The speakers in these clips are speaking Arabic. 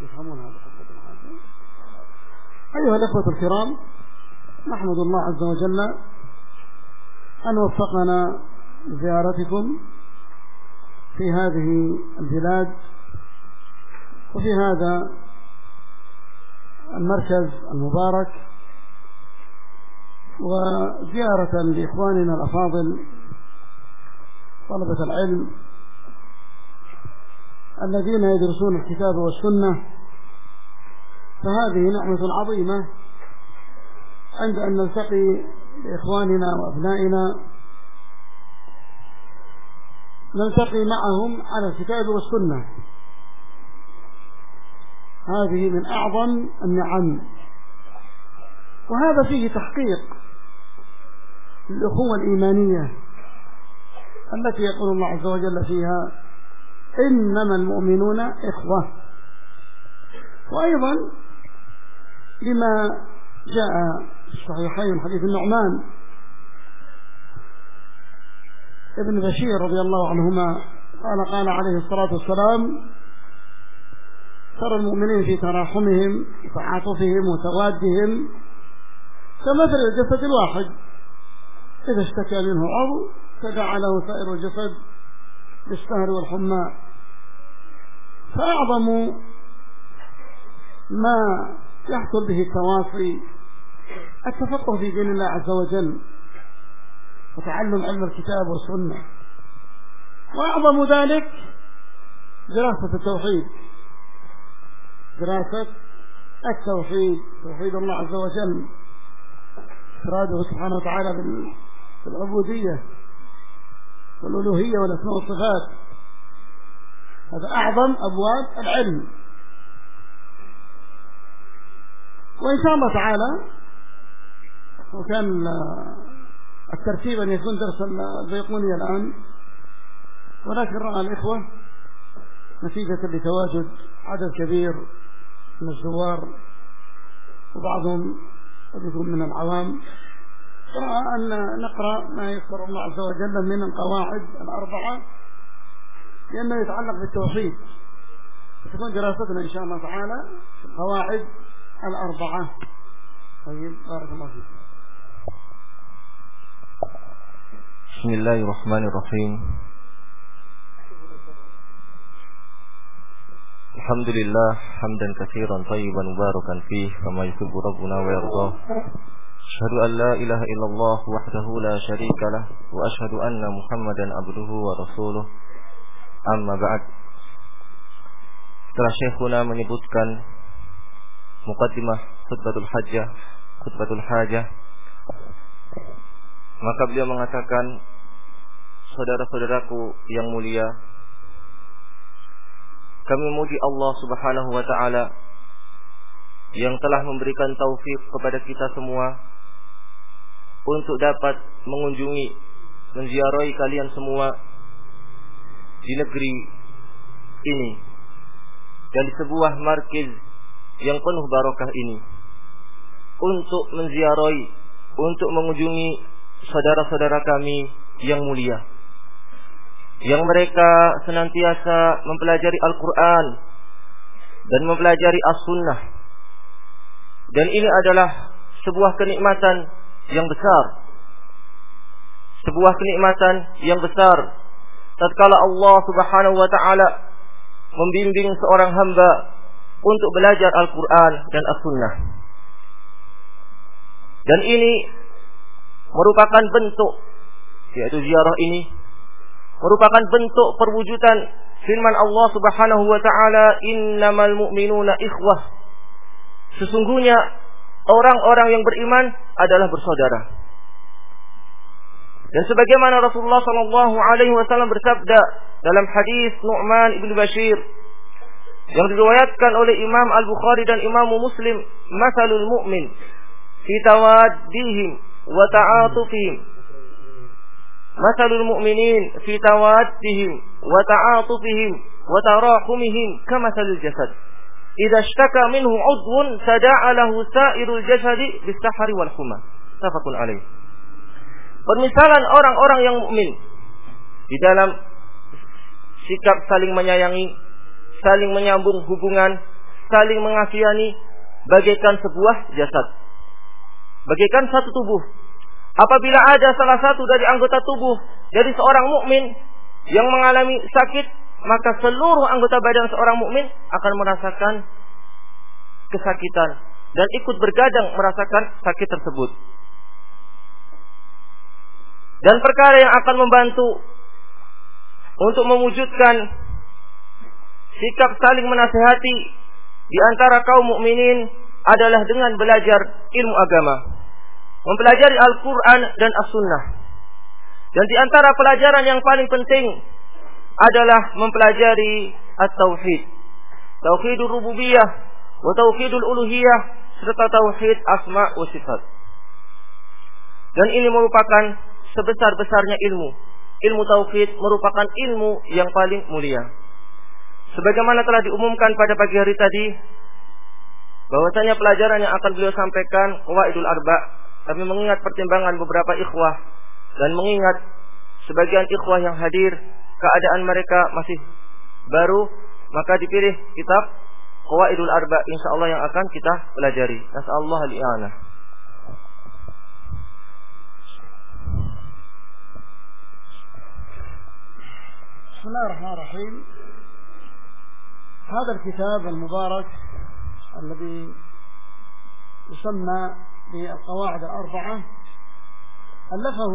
يفهمون هذا أيها الأخوة الكرام نحمد الله عز وجل أن وفقنا زيارتكم في هذه البلاد وفي هذا المركز المبارك وزيارة لإخواننا الأفاضل طلبة العلم الذين يدرسون الكتاب والسنة فهذه نعمة عظيمة عند أن نلتقي بإخواننا وأبنائنا نلتقي معهم على الكتاب والسنة. هذه من أعظم النعم. وهذا فيه تحقيق الأخوة الإيمانية. التي يقول الله عز وجل فيها إنما المؤمنون إخوة. وأيضا لما جاء في الصحيحين حديث النعمان ابن بشير رضي الله عنهما قال قال عليه الصلاة والسلام ترى المؤمنين في تراحمهم وتعاطفهم وتوادهم كمثل الجسد الواحد. إذا اشتكى منه عضو تداعى له سائر الجسد بالسهر والحمى. فأعظم ما يحصل به التواصي التفقه في دين الله عز وجل وتعلم علم الكتاب والسنة. وأعظم ذلك دراسة التوحيد. دراسة التوحيد توحيد الله عز وجل. إفراده سبحانه وتعالى بالعبودية. والألوهية والأسماء والصفات هذا أعظم أبواب العلم. وإن شاء الله تعالى وكان الترتيب أن يكون درس البيقوني الآن ولكن رأى الإخوة نتيجة لتواجد عدد كبير من الزوار وبعضهم قد يكون من العوام. رأى أن نقرأ ما يذكر الله عز وجل من القواعد الأربعة لأنه يتعلق بالتوحيد. تكون دراستنا إن شاء الله تعالى في القواعد الأربعة. طيب بارك الله فيك. بسم الله الرحمن الرحيم. الحمد لله حمدا كثيرا طيبا مباركا فيه كما يحب ربنا ويرضاه. أشهد أن لا إله إلا الله وحده لا شريك له وأشهد أن محمدا عبده ورسوله. أما بعد Setelah Syekhuna menyebutkan Muqaddimah Khutbatul Hajjah Khutbatul Hajjah Maka beliau mengatakan Saudara-saudaraku yang mulia Kami muji Allah subhanahu wa ta'ala Yang telah memberikan taufik kepada kita semua untuk dapat mengunjungi menziarahi kalian semua di negeri ini dan di sebuah markiz yang penuh barokah ini untuk menziarahi, untuk mengunjungi saudara-saudara kami yang mulia. Yang mereka senantiasa mempelajari Al-Quran dan mempelajari As-Sunnah. Dan ini adalah sebuah kenikmatan yang besar. Sebuah kenikmatan yang besar. Tatkala Allah subhanahu wa ta'ala membimbing seorang hamba untuk belajar Al-Quran dan As-Sunnah. Dan ini merupakan bentuk yaitu ziarah ini merupakan bentuk perwujudan firman Allah Subhanahu wa taala innamal mu'minuna ikhwah sesungguhnya orang-orang yang beriman adalah bersaudara dan sebagaimana Rasulullah sallallahu alaihi wasallam bersabda dalam hadis Nu'man ibnu Bashir yang diriwayatkan oleh Imam Al-Bukhari dan Imam Muslim, masalul mu'min fi tawaddihim wa ta'atufihim. Masalul mu'minin fi tawaddihim wa ta'atufihim wa tarahumihim kamasalil jasad. Idza ishtaka minhu 'udwun tada'a lahu sa'irul jasadi bis-sahari wal humma. Tafaqun alaih. Permisalan orang-orang yang mukmin di dalam sikap saling menyayangi, saling menyambung hubungan, saling mengasihani bagaikan sebuah jasad. Bagaikan satu tubuh. Apabila ada salah satu dari anggota tubuh dari seorang mukmin yang mengalami sakit, maka seluruh anggota badan seorang mukmin akan merasakan kesakitan dan ikut bergadang merasakan sakit tersebut. Dan perkara yang akan membantu untuk mewujudkan sikap saling menasehati di antara kaum mukminin adalah dengan belajar ilmu agama, mempelajari Al-Qur'an dan As-Sunnah. Dan di antara pelajaran yang paling penting adalah mempelajari At-Tauhid. Tauhidul Rububiyah wa Tauhidul Uluhiyah serta Tauhid Asma wa Sifat. Dan ini merupakan sebesar-besarnya ilmu ilmu tauhid merupakan ilmu yang paling mulia. Sebagaimana telah diumumkan pada pagi hari tadi, bahwasanya pelajaran yang akan beliau sampaikan Qawaidul Arba, tapi mengingat pertimbangan beberapa ikhwah dan mengingat sebagian ikhwah yang hadir keadaan mereka masih baru, maka dipilih kitab Qawaidul Arba insyaallah yang akan kita pelajari. Nasallahu al-i'anah. بسم الله الرحمن الرحيم هذا الكتاب المبارك الذي يسمى بالقواعد الأربعة ألفه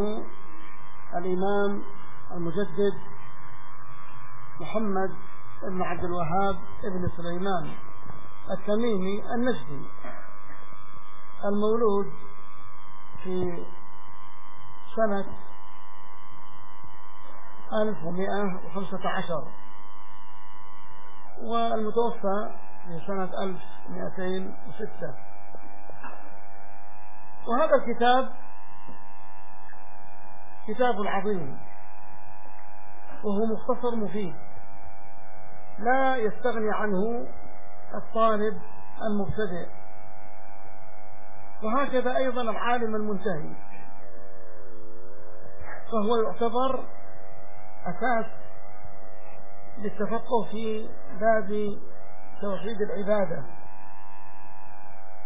الإمام المجدد محمد بن عبد الوهاب بن سليمان التميمي النجدي المولود في سنة 1115 والمتوفى في سنة 1206 وهذا الكتاب كتاب عظيم. وهو مختصر مفيد. لا يستغني عنه الطالب المبتدئ. وهكذا أيضا العالم المنتهي. فهو يعتبر أساس للتفقه في باب توحيد العبادة.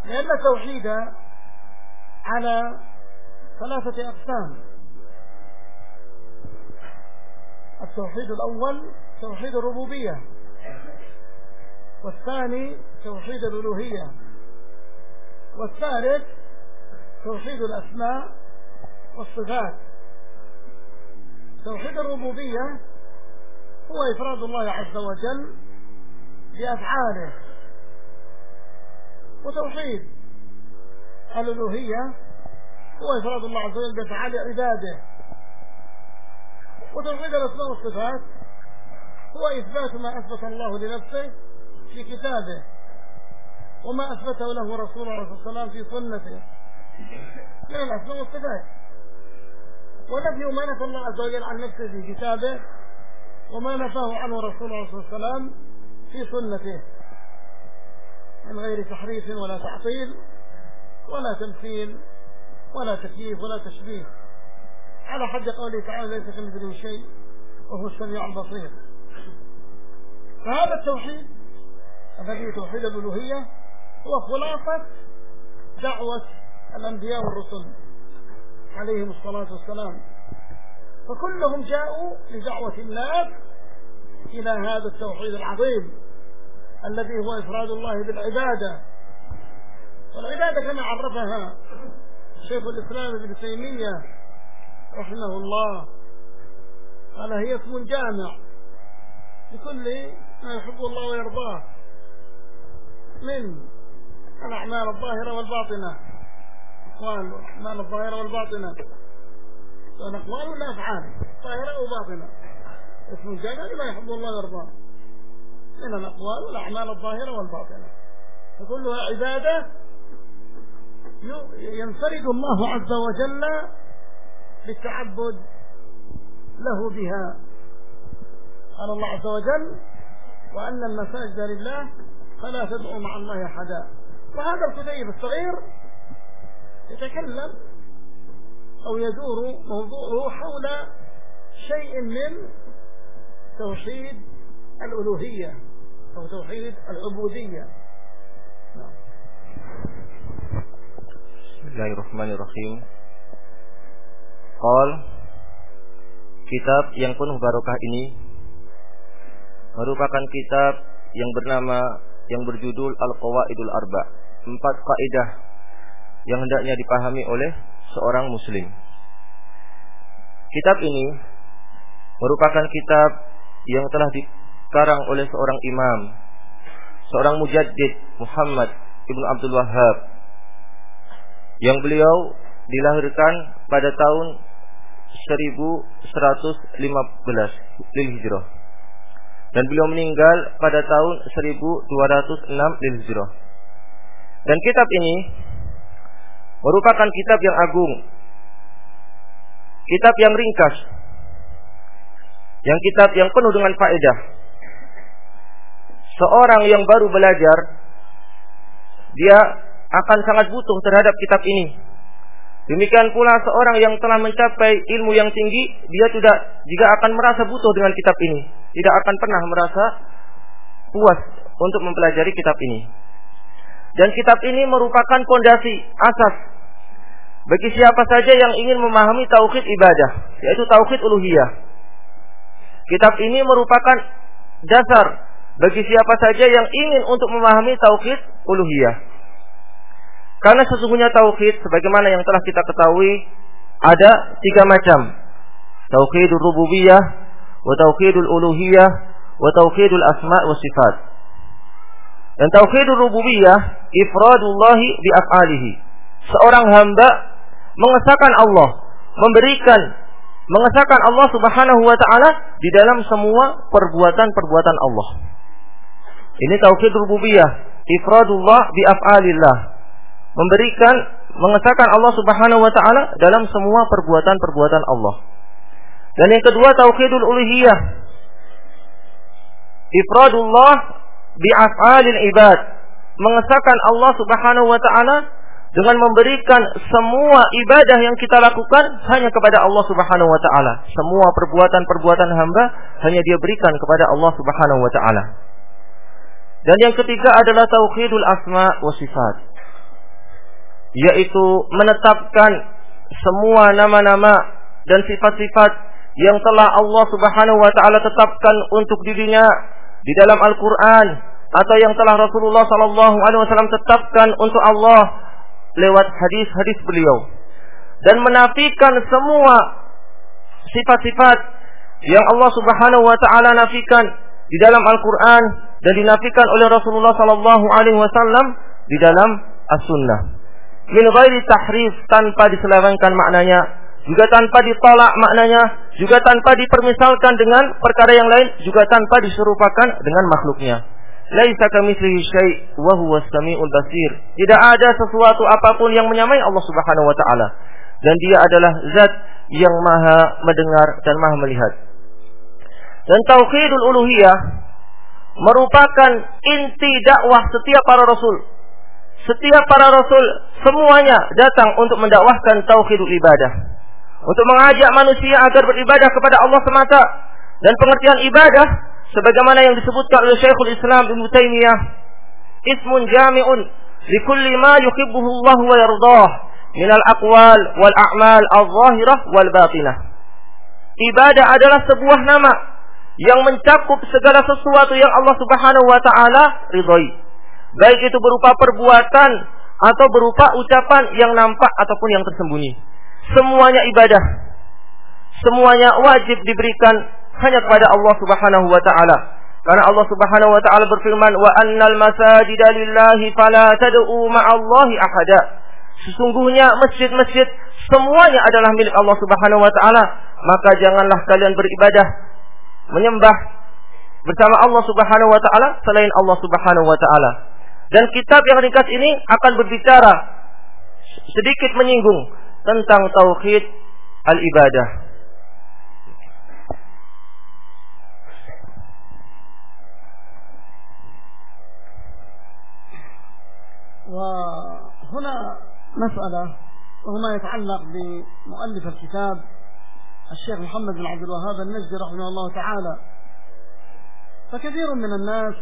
لأن التوحيد على ثلاثة أقسام. التوحيد الأول توحيد الربوبية والثاني توحيد الألوهية والثالث توحيد الأسماء والصفات. توحيد الربوبية هو إفراد الله عز وجل بأفعاله. وتوحيد الألوهية هو إفراد الله عز وجل بأفعال عباده. وتوحيد الأسماء والصفات. هو إثبات ما أثبت الله لنفسه في كتابه وما أثبته له رسول الله صلى الله عليه وسلم في سنته. من الأسماء والصفات. ونفي ما نفى الله عز وجل عن نفسه في كتابه وما نفاه عنه رسول الله صلى الله عليه وسلم في سنته. من غير تحريف ولا تعطيل ولا تمثيل ولا تكييف ولا تشبيه. على حد قوله تعالى ليس كمثله شيء وهو السميع البصير. فهذا التوحيد الذي توحيد الألوهية هو خلاصة دعوة الأنبياء والرسل عليهم الصلاة والسلام. فكلهم جاءوا لدعوة الناس إلى هذا التوحيد العظيم الذي هو إفراد الله بالعبادة. والعبادة كما عرفها شيخ الإسلام ابن تيمية رحمه الله. قال هي اسم جامع. لكل ما يحب الله ويرضاه. من الأعمال الظاهرة والباطنة. أقوال الأعمال الظاهرة والباطنة. سواء أقوال ولا أفعال ظاهرة أو باطنة. اسم جامع لما يحب الله ويرضاه. من الأقوال والأعمال الظاهرة والباطنة. فكلها عبادة ينفرد الله عز وجل بالتعبد له بها. قال الله عز وجل وأن المساجد لله فلا تدعوا مع الله أحدا. وهذا الكتيب الصغير يتكلم أو يدور موضوعه حول شيء من توحيد الألوهية أو توحيد العبودية. نعم. بسم الله الرحمن الرحيم. Qol Kitab yang penuh barokah ini merupakan kitab yang bernama yang berjudul Al-Qawaidul Arba, empat kaidah yang hendaknya dipahami oleh seorang muslim. Kitab ini merupakan kitab yang telah dikarang oleh seorang imam, seorang mujaddid Muhammad Ibnu Abdul Wahab yang beliau dilahirkan pada tahun 1115 lil hijrah dan beliau meninggal pada tahun 1206 lil hijrah. Dan kitab ini merupakan kitab yang agung. Kitab yang ringkas. Yang kitab yang penuh dengan faedah. Seorang yang baru belajar dia akan sangat butuh terhadap kitab ini. Demikian pula seorang yang telah mencapai ilmu yang tinggi, dia tidak juga akan merasa butuh dengan kitab ini tidak akan pernah merasa puas untuk mempelajari kitab ini. Dan kitab ini merupakan pondasi asas bagi siapa saja yang ingin memahami tauhid ibadah, yaitu tauhid uluhiyah. Kitab ini merupakan dasar bagi siapa saja yang ingin untuk memahami tauhid uluhiyah. Karena sesungguhnya tauhid sebagaimana yang telah kita ketahui ada tiga macam. Tauhid rububiyah, wa tauhidul uluhiyah wa tauhidul asma wa sifat. Dan tauhidul rububiyah ifradullahi bi af'alihi. Seorang hamba mengesahkan Allah, memberikan mengesahkan Allah Subhanahu wa taala di dalam semua perbuatan-perbuatan Allah. Ini tauhid rububiyah, ifradullah bi af'alillah. Memberikan mengesahkan Allah Subhanahu wa taala dalam semua perbuatan-perbuatan Allah. Dan yang kedua tauhidul uluhiyah. Ifradullah bi'af'alil ibad. Mengesahkan Allah Subhanahu wa taala dengan memberikan semua ibadah yang kita lakukan hanya kepada Allah Subhanahu wa taala. Semua perbuatan-perbuatan hamba hanya dia berikan kepada Allah Subhanahu wa taala. Dan yang ketiga adalah tauhidul asma wa sifat. Yaitu menetapkan semua nama-nama dan sifat-sifat yang telah Allah Subhanahu wa taala tetapkan untuk dirinya di dalam Al-Qur'an atau yang telah Rasulullah sallallahu alaihi wasallam tetapkan untuk Allah lewat hadis-hadis beliau dan menafikan semua sifat-sifat yang Allah Subhanahu wa taala nafikan di dalam Al-Qur'an dan dinafikan oleh Rasulullah sallallahu alaihi wasallam di dalam As-Sunnah. Min ghairi tahrif tanpa diselewengkan maknanya juga tanpa ditolak maknanya, juga tanpa dipermisalkan dengan perkara yang lain, juga tanpa diserupakan dengan makhluknya. Laisa kamitslihi syai' wa huwa samiul basir. Tidak ada sesuatu apa pun yang menyamai Allah Subhanahu wa taala dan dia adalah zat yang maha mendengar dan maha melihat. Dan tauhidul uluhiyah merupakan inti dakwah setiap para rasul. Setiap para rasul semuanya datang untuk mendakwahkan tauhidul ibadah. Untuk mengajak manusia agar beribadah kepada Allah semata. Dan pengertian ibadah sebagaimana yang disebutkan oleh Syekhul Islam Ibnu Taimiyah ismun jami'un likulli ma yuhibbuhu Allah wa yardah min al-aqwal wal a'mal al-zahirah wal batinah. Ibadah adalah sebuah nama yang mencakup segala sesuatu yang Allah Subhanahu wa taala ridhoi. Baik itu berupa perbuatan atau berupa ucapan yang nampak ataupun yang tersembunyi. Semuanya ibadah. Semuanya wajib diberikan hanya kepada Allah Subhanahu wa taala. Karena Allah Subhanahu wa taala berfirman, "Wa annal masajida lillahi fala tad'u ma'allahi ahada." Sesungguhnya masjid-masjid semuanya adalah milik Allah Subhanahu wa taala, maka janganlah kalian beribadah menyembah bersama Allah Subhanahu wa taala selain Allah Subhanahu wa taala. Dan kitab yang ringkas ini akan berbicara sedikit menyinggung tentang tauhid al-ibadah. وهنا مسألة وهو ما يتعلق بمؤلف الكتاب الشيخ محمد بن عبد الوهاب النجدي رحمه الله تعالى فكثير من الناس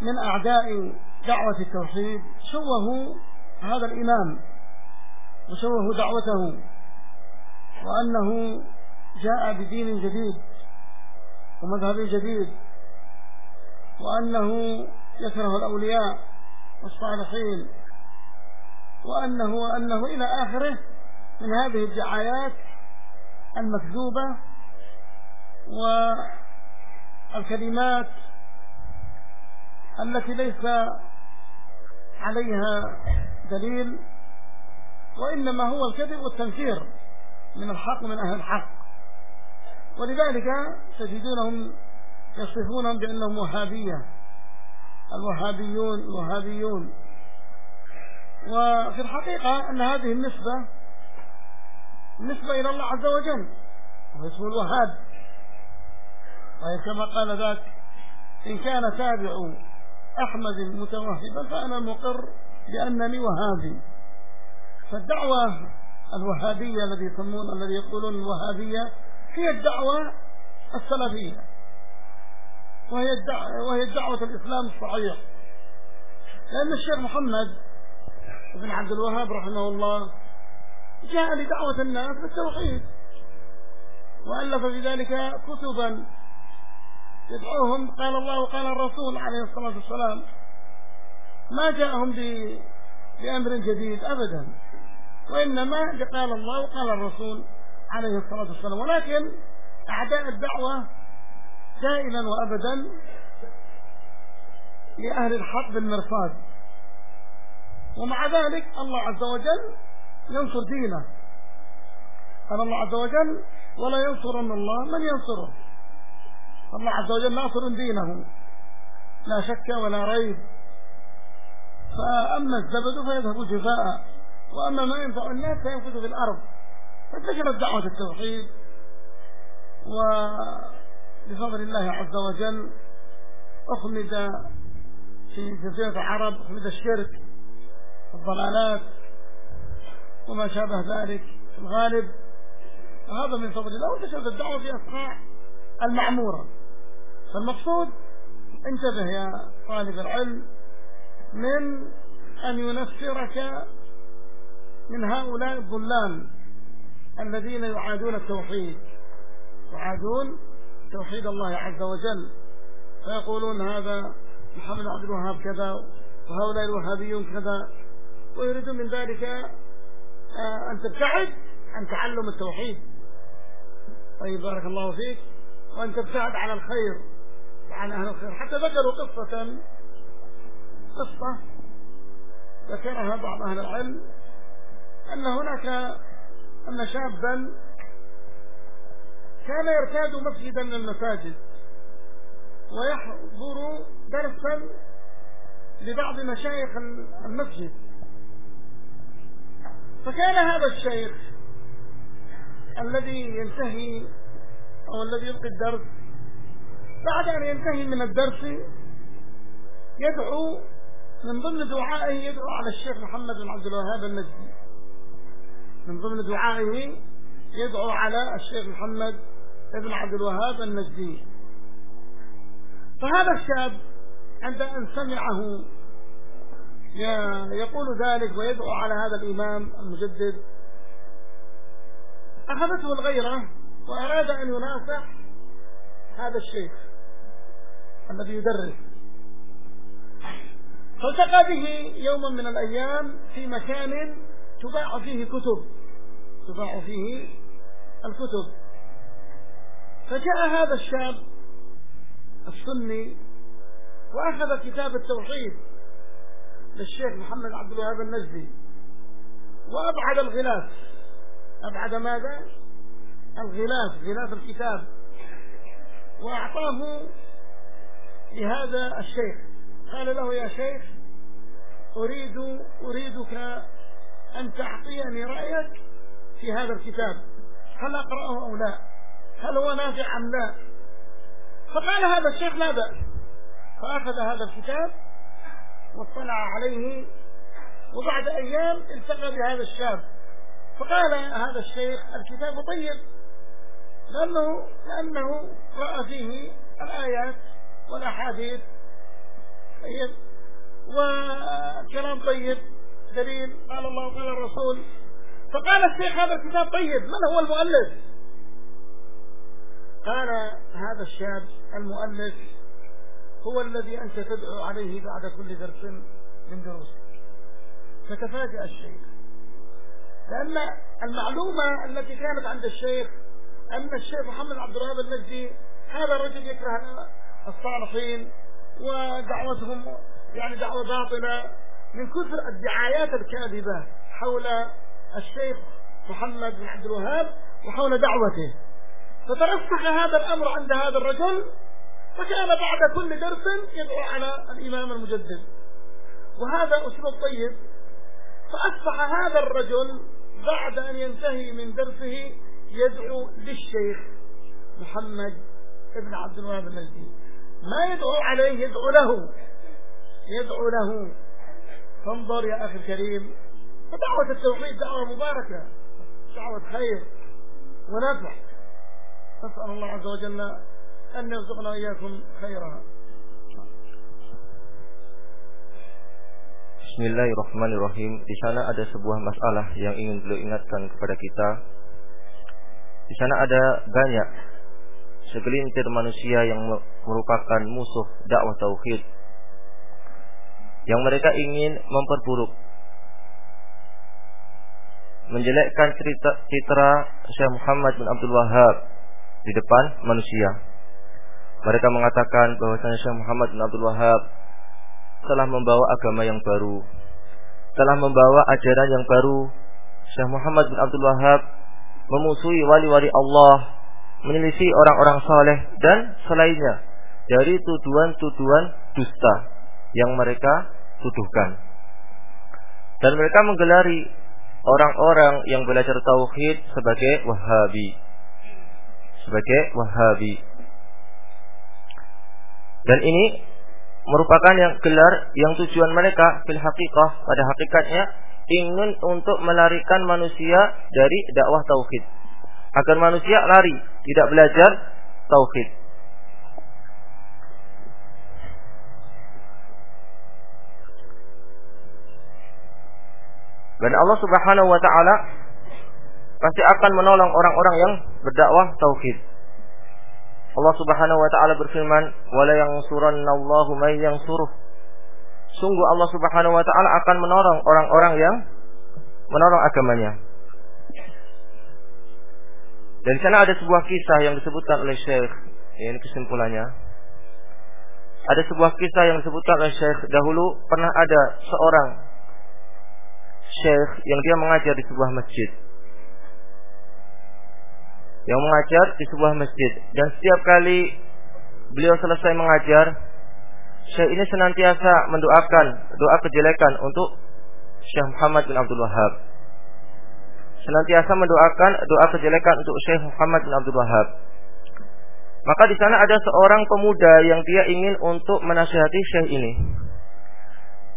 من أعداء دعوة التوحيد شوهوا هذا الإمام وشوهوا دعوته وأنه جاء بدين جديد ومذهب جديد وأنه يكره الأولياء والصالحين وأنه وأنه إلى آخره من هذه الدعايات المكذوبة والكلمات التي ليس عليها دليل وإنما هو الكذب والتنكير من الحق من أهل الحق. ولذلك تجدونهم يصفونهم بأنهم وهابية. الوهابيون الوهابيون. وفي الحقيقة أن هذه النسبة نسبة إلى الله عز وجل واسمه الوهاب. وهي كما قال ذاك إن كان تابع أحمد متوهبا فأنا مقر بأنني وهابي. فالدعوة الوهابية الذي يسمون الذي يقولون الوهابية هي الدعوة السلفية. وهي الدعوة, وهي الدعوة الإسلام الصحيح. لأن الشيخ محمد بن عبد الوهاب رحمه الله جاء لدعوة الناس بالتوحيد. وألف في ذلك كتبا يدعوهم قال الله وقال الرسول عليه الصلاة والسلام ما جاءهم بأمر جديد أبدا وإنما قال الله وقال الرسول عليه الصلاة والسلام ولكن أعداء الدعوة دائما وأبدا لأهل الحق بالمرصاد. ومع ذلك الله عز وجل ينصر دينه. قال الله عز وجل ولا ينصرن الله من ينصره. الله عز وجل ناصر دينه. لا شك ولا ريب. فأما الزبد فيذهب جفاء وأما ما ينفع الناس فينفذ في الأرض. فانتشرت دعوة التوحيد. وبفضل الله عز وجل أخمد في جزيرة العرب أخمد الشرك والضلالات وما شابه ذلك في الغالب. هذا من فضل الله وانتشرت الدعوة في أصقاع المعمورة. فالمقصود انتبه يا طالب العلم من أن ينفرك من هؤلاء الظلام الذين يعادون التوحيد. يعادون توحيد الله عز وجل. فيقولون هذا محمد عبد الوهاب كذا وهؤلاء الوهابيون كذا. ويريدون من ذلك آه، أن تبتعد عن تعلم التوحيد. طيب بارك الله فيك. وأن تبتعد عن الخير. وعن أهل الخير. حتى ذكروا قصة قصة ذكرها بعض أهل العلم أن هناك أن شابا كان يرتاد مسجدا من المساجد ويحضر درسا لبعض مشايخ المسجد. فكان هذا الشيخ الذي ينتهي أو الذي يلقي الدرس بعد أن ينتهي من الدرس يدعو من ضمن دعائه يدعو على الشيخ محمد بن عبد الوهاب النجدي من ضمن دعائه يدعو على الشيخ محمد بن عبد الوهاب النجدي فهذا الشاب عند أن سمعه يقول ذلك ويدعو على هذا الإمام المجدد. أخذته الغيرة وأراد أن يناصح هذا الشيخ. الذي يدرس. فالتقى به يوما من الأيام في مكان تباع فيه كتب. تباع فيه الكتب. فجاء هذا الشاب السني وأخذ كتاب التوحيد للشيخ محمد عبد الوهاب النجدي. وأبعد الغلاف. أبعد ماذا؟ الغلاف غلاف الكتاب. وأعطاه لهذا الشيخ. قال له يا شيخ أريد أريدك أن تعطيني رأيك في هذا الكتاب. هل أقرأه أو لا؟ هل هو نافع أم لا؟ فقال هذا الشيخ لا بأس. فأخذ هذا الكتاب واطلع عليه وبعد أيام التقى بهذا الشاب. فقال هذا الشيخ الكتاب طيب لأنه لأنه رأى فيه الآيات والأحاديث. طيب. وكلام طيب. دليل. قال الله قال الرسول. فقال الشيخ هذا الكتاب طيب. من هو المؤلف؟ قال هذا الشاب المؤلف هو الذي أنت تدعو عليه بعد كل درس من دروسك فتفاجأ الشيخ. لأن المعلومة التي كانت عند الشيخ أن الشيخ محمد عبد الوهاب النجدي هذا الرجل يكره الصالحين ودعوتهم يعني دعوة باطلة من كثر الدعايات الكاذبة حول الشيخ محمد بن عبد الوهاب وحول دعوته. فترسخ هذا الأمر عند هذا الرجل فكان بعد كل درس يدعو على الإمام المجدد. وهذا أسلوب طيب. فأصبح هذا الرجل بعد أن ينتهي من درسه يدعو للشيخ محمد ابن عبد الوهاب النجدي ما يدعو عليه يدعو له. يدعو له. فانظر يا أخي الكريم. فدعوة التوحيد دعوة مباركة دعوة خير ونفع. نسأل الله عز وجل أن يرزقنا إياكم خيرها. Bismillahirrahmanirrahim. Di sana ada sebuah masalah yang ingin beliau ingatkan kepada kita. Di sana ada banyak segelintir manusia yang merupakan musuh dakwah tauhid yang mereka ingin memperburuk menjelekkan cerita citra Syekh Muhammad bin Abdul Wahab di depan manusia. Mereka mengatakan bahwasanya Syekh Muhammad bin Abdul Wahab telah membawa agama yang baru, telah membawa ajaran yang baru. Syekh Muhammad bin Abdul Wahab memusuhi wali-wali Allah, menyelisih orang-orang saleh dan selainnya dari tuduhan-tuduhan dusta yang mereka tuduhkan. Dan mereka menggelari orang-orang yang belajar tauhid sebagai Wahabi. Sebagai Wahabi. Dan ini merupakan yang gelar yang tujuan mereka fil haqiqah pada hakikatnya ingin untuk melarikan manusia dari dakwah tauhid. Agar manusia lari, tidak belajar tauhid. Dan Allah Subhanahu wa taala pasti akan menolong orang-orang yang berdakwah tauhid. Allah Subhanahu wa taala berfirman, "Wala yansurannallahu may yansuruh." Sungguh Allah Subhanahu wa taala akan menolong orang-orang yang menolong agamanya. Dan sana ada sebuah kisah yang disebutkan oleh Syekh, ini kesimpulannya. Ada sebuah kisah yang disebutkan oleh Syekh dahulu pernah ada seorang syekh yang dia mengajar di sebuah masjid. Yang mengajar di sebuah masjid dan setiap kali beliau selesai mengajar, syekh ini senantiasa mendoakan doa kejelekan untuk Syekh Muhammad bin Abdul Wahab. Senantiasa mendoakan doa kejelekan untuk Syekh Muhammad bin Abdul Wahab. Maka di sana ada seorang pemuda yang dia ingin untuk menasihati Syekh ini.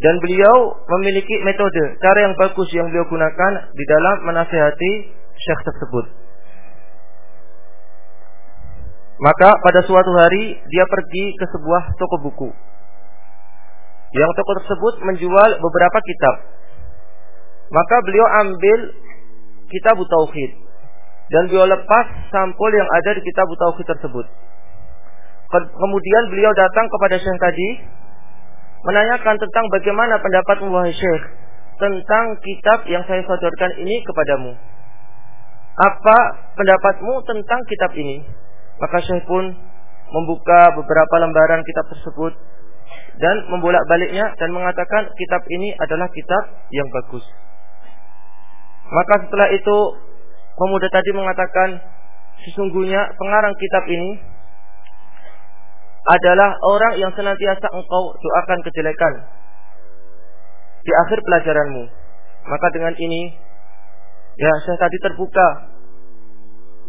Dan beliau memiliki metode, cara yang bagus yang beliau gunakan di dalam menasihati Syekh tersebut. Maka pada suatu hari dia pergi ke sebuah toko buku. Yang toko tersebut menjual beberapa kitab. Maka beliau ambil kitab tauhid dan beliau lepas sampul yang ada di kitab tauhid tersebut. Kemudian beliau datang kepada Syekh tadi menanyakan tentang bagaimana pendapat wahai Syekh tentang kitab yang saya sodorkan ini kepadamu. Apa pendapatmu tentang kitab ini? Maka Syekh pun membuka beberapa lembaran kitab tersebut dan membolak-baliknya dan mengatakan kitab ini adalah kitab yang bagus. Maka setelah itu pemuda tadi mengatakan sesungguhnya pengarang kitab ini adalah orang yang senantiasa engkau doakan kejelekan di akhir pelajaranmu. Maka dengan ini ya saya tadi terbuka.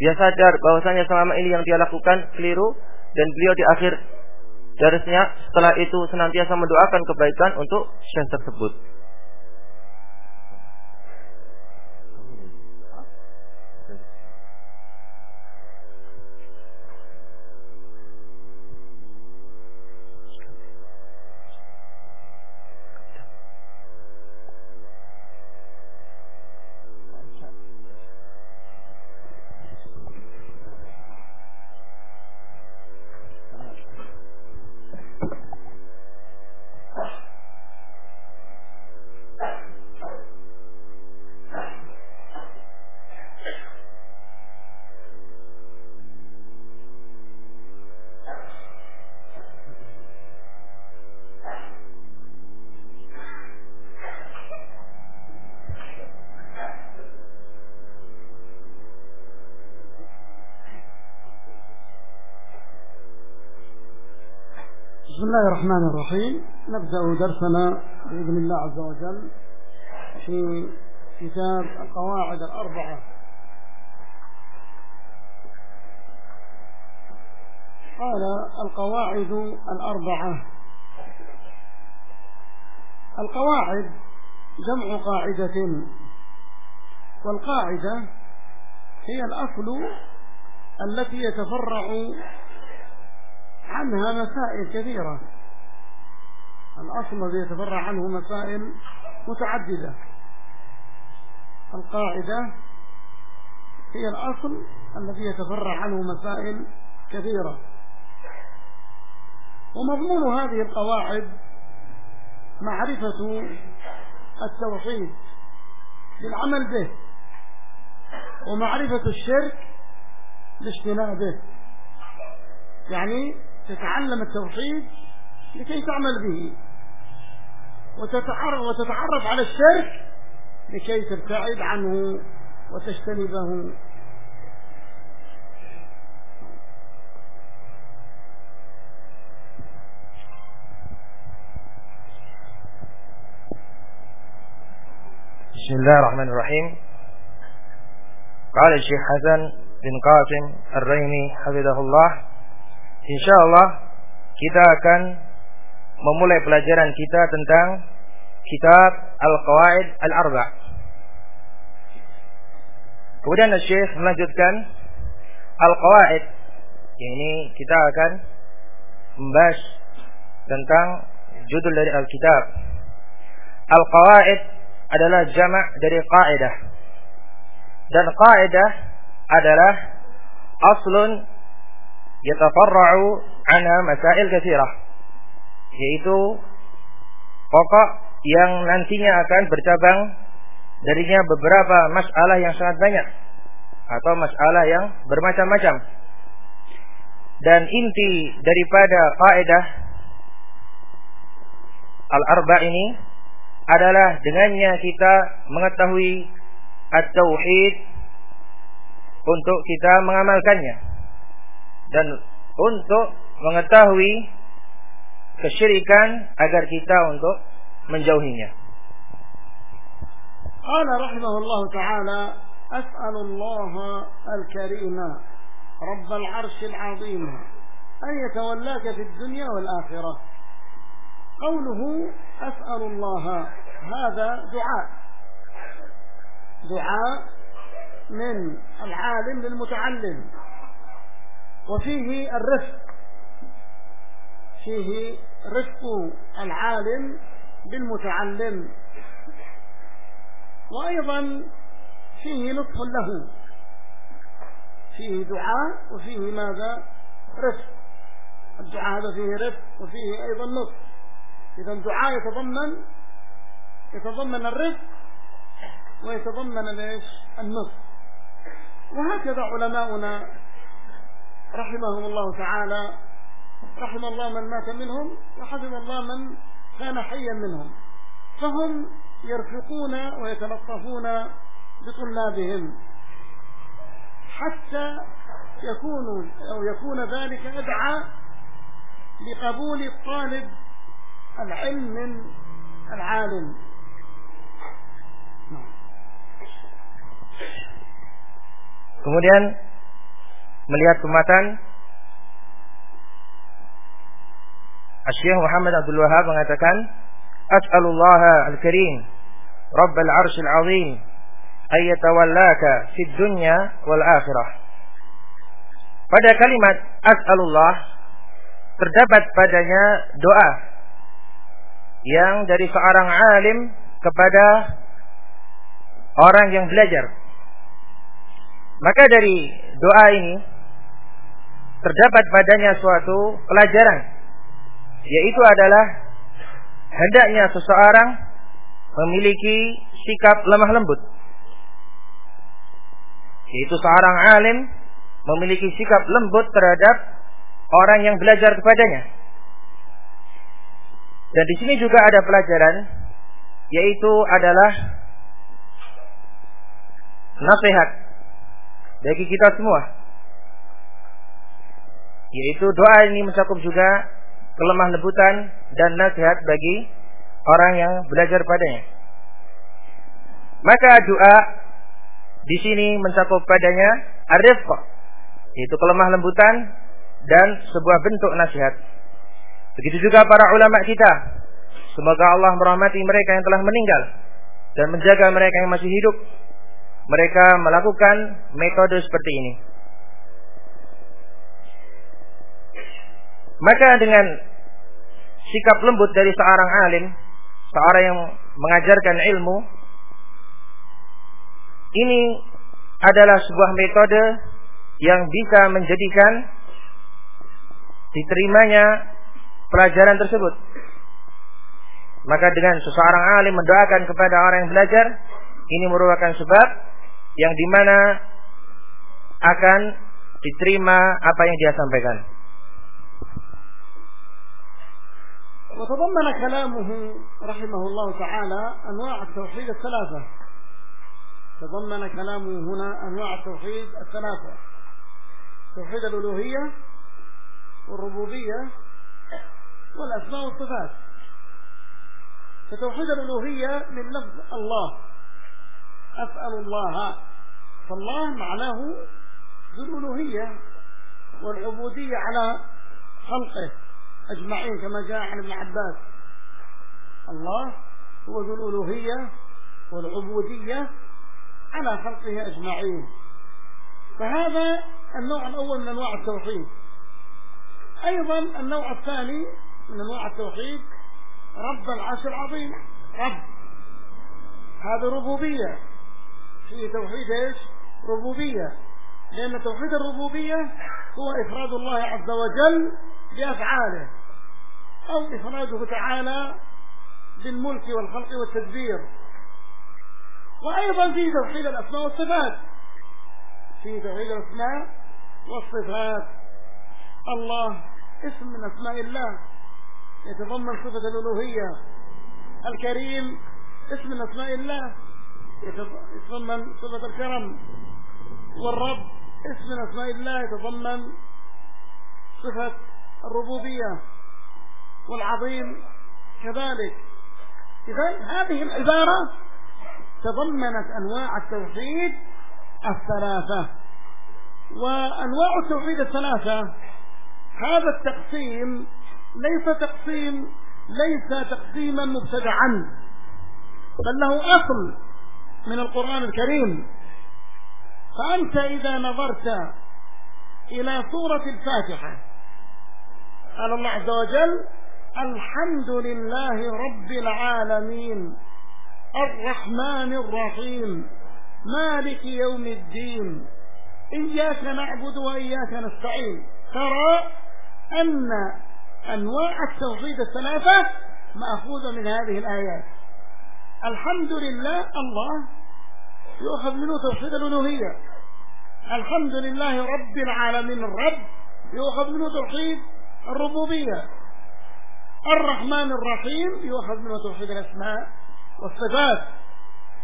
Dia sadar bahwasanya selama ini yang dia lakukan keliru dan beliau di akhir darisnya setelah itu senantiasa mendoakan kebaikan untuk syekh tersebut. الله الرحمن الرحيم. نبدأ درسنا بإذن الله عز وجل في كتاب القواعد الأربعة. قال القواعد الأربعة. القواعد جمع قاعدة والقاعدة هي الأصل التي يتفرع عنها مسائل كثيرة الأصل الذي يتفرع عنه مسائل متعددة. القاعدة هي الأصل الذي يتفرع عنه مسائل كثيرة ومضمون هذه القواعد معرفة التوحيد بالعمل به ومعرفة الشرك باجتنابه يعني تتعلم التوحيد لكي تعمل به. وتتعرف, وتتعرف على الشرك لكي تبتعد عنه وتجتنبه. بسم الله الرحمن الرحيم. قال الشيخ حسن بن قاسم الريمي حفظه الله. Insya Allah kita akan memulai pelajaran kita tentang kitab Al-Qawaid Al-Arba. Kemudian Syekh melanjutkan Al-Qawaid. Ini kita akan membahas tentang judul dari Al-Kitab. Al-Qawaid adalah jamak dari qaidah. Dan qaidah adalah aslun yatafarra'u anha masail katsirah. Yaitu pokok yang nantinya akan bercabang darinya beberapa masalah yang sangat banyak atau masalah yang bermacam-macam. Dan inti daripada kaidah al-arba ini adalah dengannya kita mengetahui at-tauhid untuk kita mengamalkannya dan untuk mengetahui kesyirikan agar kita untuk menjauhinya. قال رحمه الله تعالى أسأل الله الكريم رب العرش العظيم أن يتولاك في الدنيا والآخرة قوله أسأل الله هذا دعاء دعاء من العالم للمتعلم وفيه الرفق. فيه رفق العالم بالمتعلم. وأيضا فيه لطف له. فيه دعاء وفيه ماذا؟ رفق. الدعاء هذا فيه رفق وفيه أيضا لطف. إذا الدعاء يتضمن يتضمن الرفق ويتضمن ليش النصف وهكذا علماؤنا رحمهم الله تعالى رحم الله من مات منهم وحفظ الله من كان حيا منهم. فهم يرفقون ويتلطفون بطلابهم حتى يكون أو يكون ذلك أدعى لقبول الطالب العلم من العالم Kemudian melihat kematan Syekh Muhammad Abdul Wahab mengatakan As'alullah al-Karim Rabbal Arshil Azim ayyatawallaka fid dunya wal akhirah. Pada kalimat as'alullah terdapat padanya doa yang dari seorang alim kepada orang yang belajar. Maka dari doa ini terdapat padanya suatu pelajaran yaitu adalah hendaknya seseorang memiliki sikap lemah lembut yaitu seorang alim memiliki sikap lembut terhadap orang yang belajar kepadanya. Dan di sini juga ada pelajaran yaitu adalah nasihat bagi kita semua. Yaitu doa ini mencakup juga kelemah lembutan dan nasihat bagi orang yang belajar padanya. Maka doa di sini mencakup padanya arif yaitu kelemah lembutan dan sebuah bentuk nasihat. Begitu juga para ulama kita. Semoga Allah merahmati mereka yang telah meninggal dan menjaga mereka yang masih hidup. Mereka melakukan metode seperti ini. Maka dengan sikap lembut dari seorang alim, seorang yang mengajarkan ilmu, ini adalah sebuah metode yang bisa menjadikan diterimanya pelajaran tersebut. Maka dengan seseorang alim mendoakan kepada orang yang belajar, ini merupakan sebab yang di mana akan diterima apa yang dia sampaikan. وتضمن كلامه رحمه الله تعالى أنواع التوحيد الثلاثة. تضمن كلامه هنا أنواع التوحيد الثلاثة. توحيد الألوهية والربوبية والأسماء والصفات. فتوحيد الألوهية من لفظ الله. أسأل الله. فالله معناه ذو الألوهية والعبودية على خلقه. أجمعين كما جاء عن ابن عباس. الله هو ذو الألوهية والعبودية على خلقه أجمعين. فهذا النوع الأول من أنواع التوحيد. أيضا النوع الثاني من أنواع التوحيد رب العرش العظيم. رب. هذا ربوبية. في توحيد إيش؟ ربوبية. لأن توحيد الربوبية هو إفراد الله عز وجل بأفعاله. أو إفراده تعالى بالملك والخلق والتدبير. وأيضا في توحيد الأسماء والصفات. في توحيد الأسماء والصفات. الله اسم من أسماء الله. يتضمن صفة الألوهية. الكريم اسم من أسماء الله. يتضمن صفة الكرم. والرب اسم من أسماء الله. يتضمن صفة الربوبية. والعظيم كذلك. إذا هذه العبارة تضمنت أنواع التوحيد الثلاثة. وأنواع التوحيد الثلاثة هذا التقسيم ليس تقسيم ليس تقسيما مبتدعا بل له أصل من القرآن الكريم. فأنت إذا نظرت إلى سورة الفاتحة قال الله عز وجل الحمد لله رب العالمين الرحمن الرحيم مالك يوم الدين إياك نعبد وإياك نستعين. ترى أن أنواع التوحيد الثلاثة مأخوذة من هذه الآيات. الحمد لله الله يؤخذ منه توحيد الألوهية. الحمد لله رب العالمين الرب يؤخذ منه توحيد الربوبية. الرحمن الرحيم يؤخذ منه توحيد الأسماء والصفات.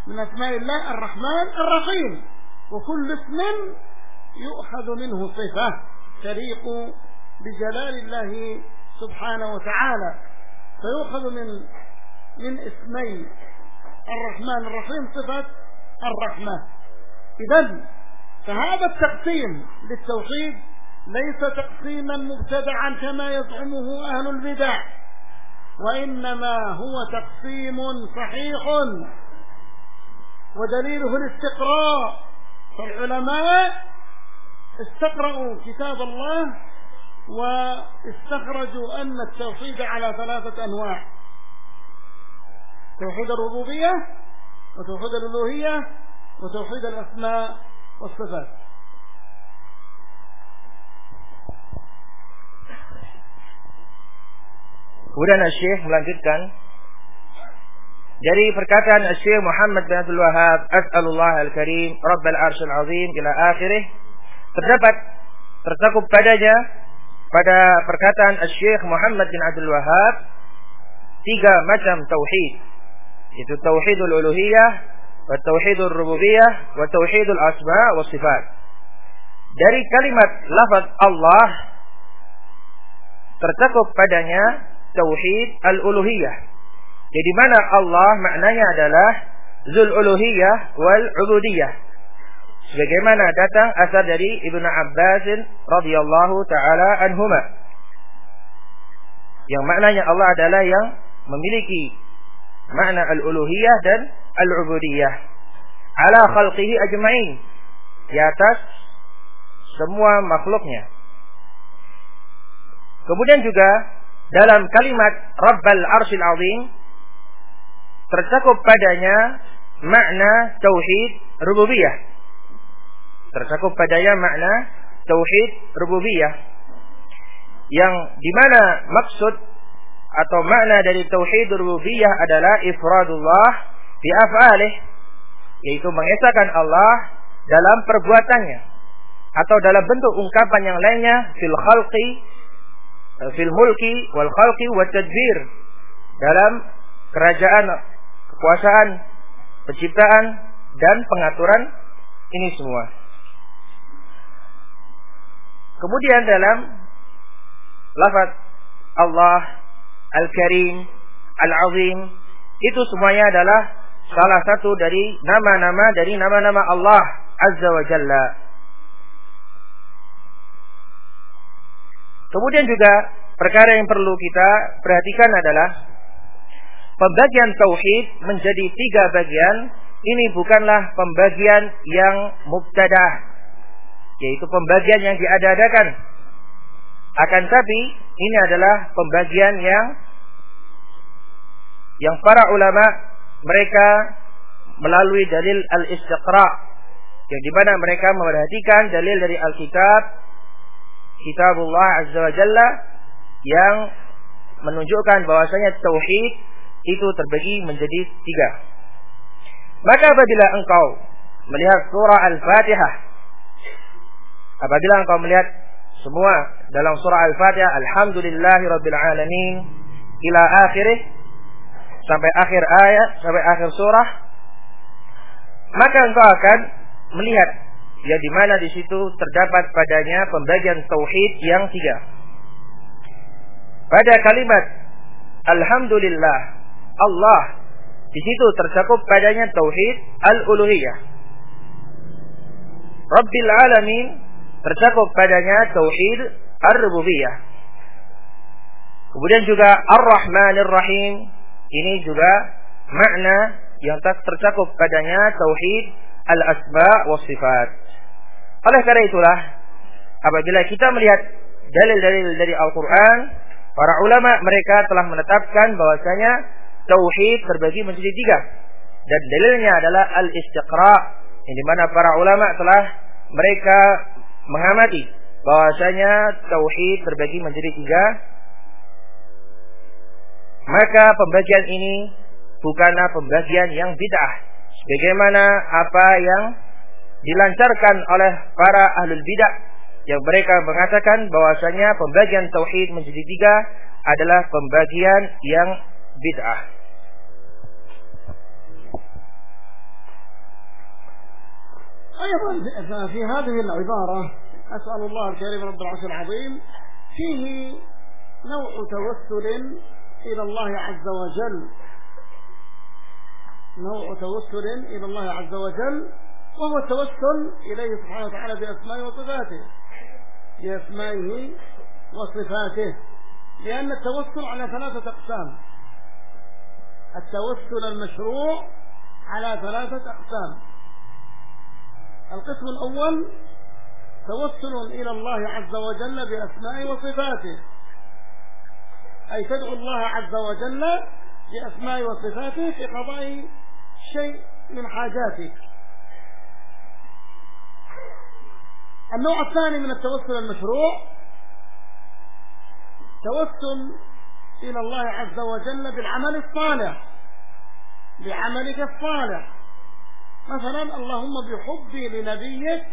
من أسماء الله الرحمن الرحيم. وكل اسم يؤخذ منه صفة. تليق بجلال الله سبحانه وتعالى. فيؤخذ من من اسمي الرحمن الرحيم صفة الرحمة. إذا فهذا التقسيم للتوحيد ليس تقسيما مبتدعا كما يزعمه أهل البدع. وإنما هو تقسيم صحيح ودليله الاستقراء. فالعلماء استقرأوا كتاب الله واستخرجوا أن التوحيد على ثلاثة أنواع توحيد الربوبية وتوحيد الألوهية وتوحيد الأسماء والصفات. Kemudian Syekh melanjutkan dari perkataan Syekh Muhammad bin Abdul Wahab, As'alullah al-Karim, Rabbal Arsyil Azim ila akhirih, terdapat tercakup padanya pada perkataan Syekh Muhammad bin Abdul Wahab tiga macam tauhid, yaitu tauhidul uluhiyah, wa tauhidul rububiyah, wa tauhidul asma wa sifat. Dari kalimat lafaz Allah tercakup padanya tauhid al-uluhiyah. Jadi mana Allah maknanya adalah zul uluhiyah wal ubudiyah. Sebagaimana datang asal dari Ibnu Abbas radhiyallahu taala anhuma. Yang maknanya Allah adalah yang memiliki makna al-uluhiyah dan al-ubudiyah ala khalqihi ajma'in di atas semua makhluknya. Kemudian juga dalam kalimat Rabbal Arshil Azim tercakup padanya makna tauhid rububiyah. Tercakup padanya makna tauhid rububiyah yang di mana maksud atau makna dari tauhid rububiyah adalah ifradullah bi af'alih yaitu mengesahkan Allah dalam perbuatannya atau dalam bentuk ungkapan yang lainnya fil khalqi fil mulki wal khalqi wa tadbir. Dalam kerajaan kekuasaan penciptaan dan pengaturan ini semua. Kemudian dalam lafaz Allah Al-Karim Al-Azim itu semuanya adalah salah satu dari nama-nama dari nama-nama Allah Azza wa Jalla Kemudian juga perkara yang perlu kita perhatikan adalah pembagian tauhid menjadi tiga bagian. Ini bukanlah pembagian yang mubtadah, yaitu pembagian yang diada-adakan. Akan tapi ini adalah pembagian yang yang para ulama mereka melalui dalil al-istiqra yang di mana mereka memperhatikan dalil dari Alkitab kitabullah azza wa jalla yang menunjukkan bahwasanya tauhid itu terbagi menjadi tiga. Maka apabila engkau melihat surah Al-Fatihah, apabila engkau melihat semua dalam surah Al-Fatihah, Alhamdulillahi Rabbil Alamin, ila akhirih, sampai akhir ayat, sampai akhir surah, maka engkau akan melihat ya di mana di situ terdapat padanya pembagian tauhid yang tiga. Pada kalimat alhamdulillah Allah di situ tercakup padanya tauhid al-uluhiyah. Rabbil Alamin tercakup padanya tauhid ar-rububiyah. Kemudian juga Ar-Rahmanir Rahim ini juga makna yang tercakup padanya tauhid al-asma wa sifat. Oleh karena itulah apabila kita melihat dalil-dalil dari Al-Qur'an, para ulama mereka telah menetapkan bahwasanya tauhid terbagi menjadi tiga. Dan dalilnya adalah al-istiqra yang di mana para ulama telah mereka mengamati bahwasanya tauhid terbagi menjadi tiga. Maka pembagian ini bukanlah pembagian yang bid'ah. Sebagaimana apa yang dilancarkan oleh para ahlul bid'ah yang mereka mengatakan bahwasanya pembagian tauhid menjadi tiga adalah pembagian yang bid'ah. أيضا في هذه العبارة أسأل الله الكريم رب العرش العظيم فيه نوع توسل إلى الله عز وجل نوع توسل إلى الله عز وجل وهو التوسل إليه سبحانه وتعالى بأسمائه وصفاته. بأسمائه وصفاته. لأن التوسل على ثلاثة أقسام. التوسل المشروع على ثلاثة أقسام. القسم الأول توسل إلى الله عز وجل بأسمائه وصفاته. أي تدعو الله عز وجل بأسمائه وصفاته في قضاء شيء من حاجاتك. النوع الثاني من التوسل المشروع توسل إلى الله عز وجل بالعمل الصالح بعملك الصالح. مثلا اللهم بحبي لنبيك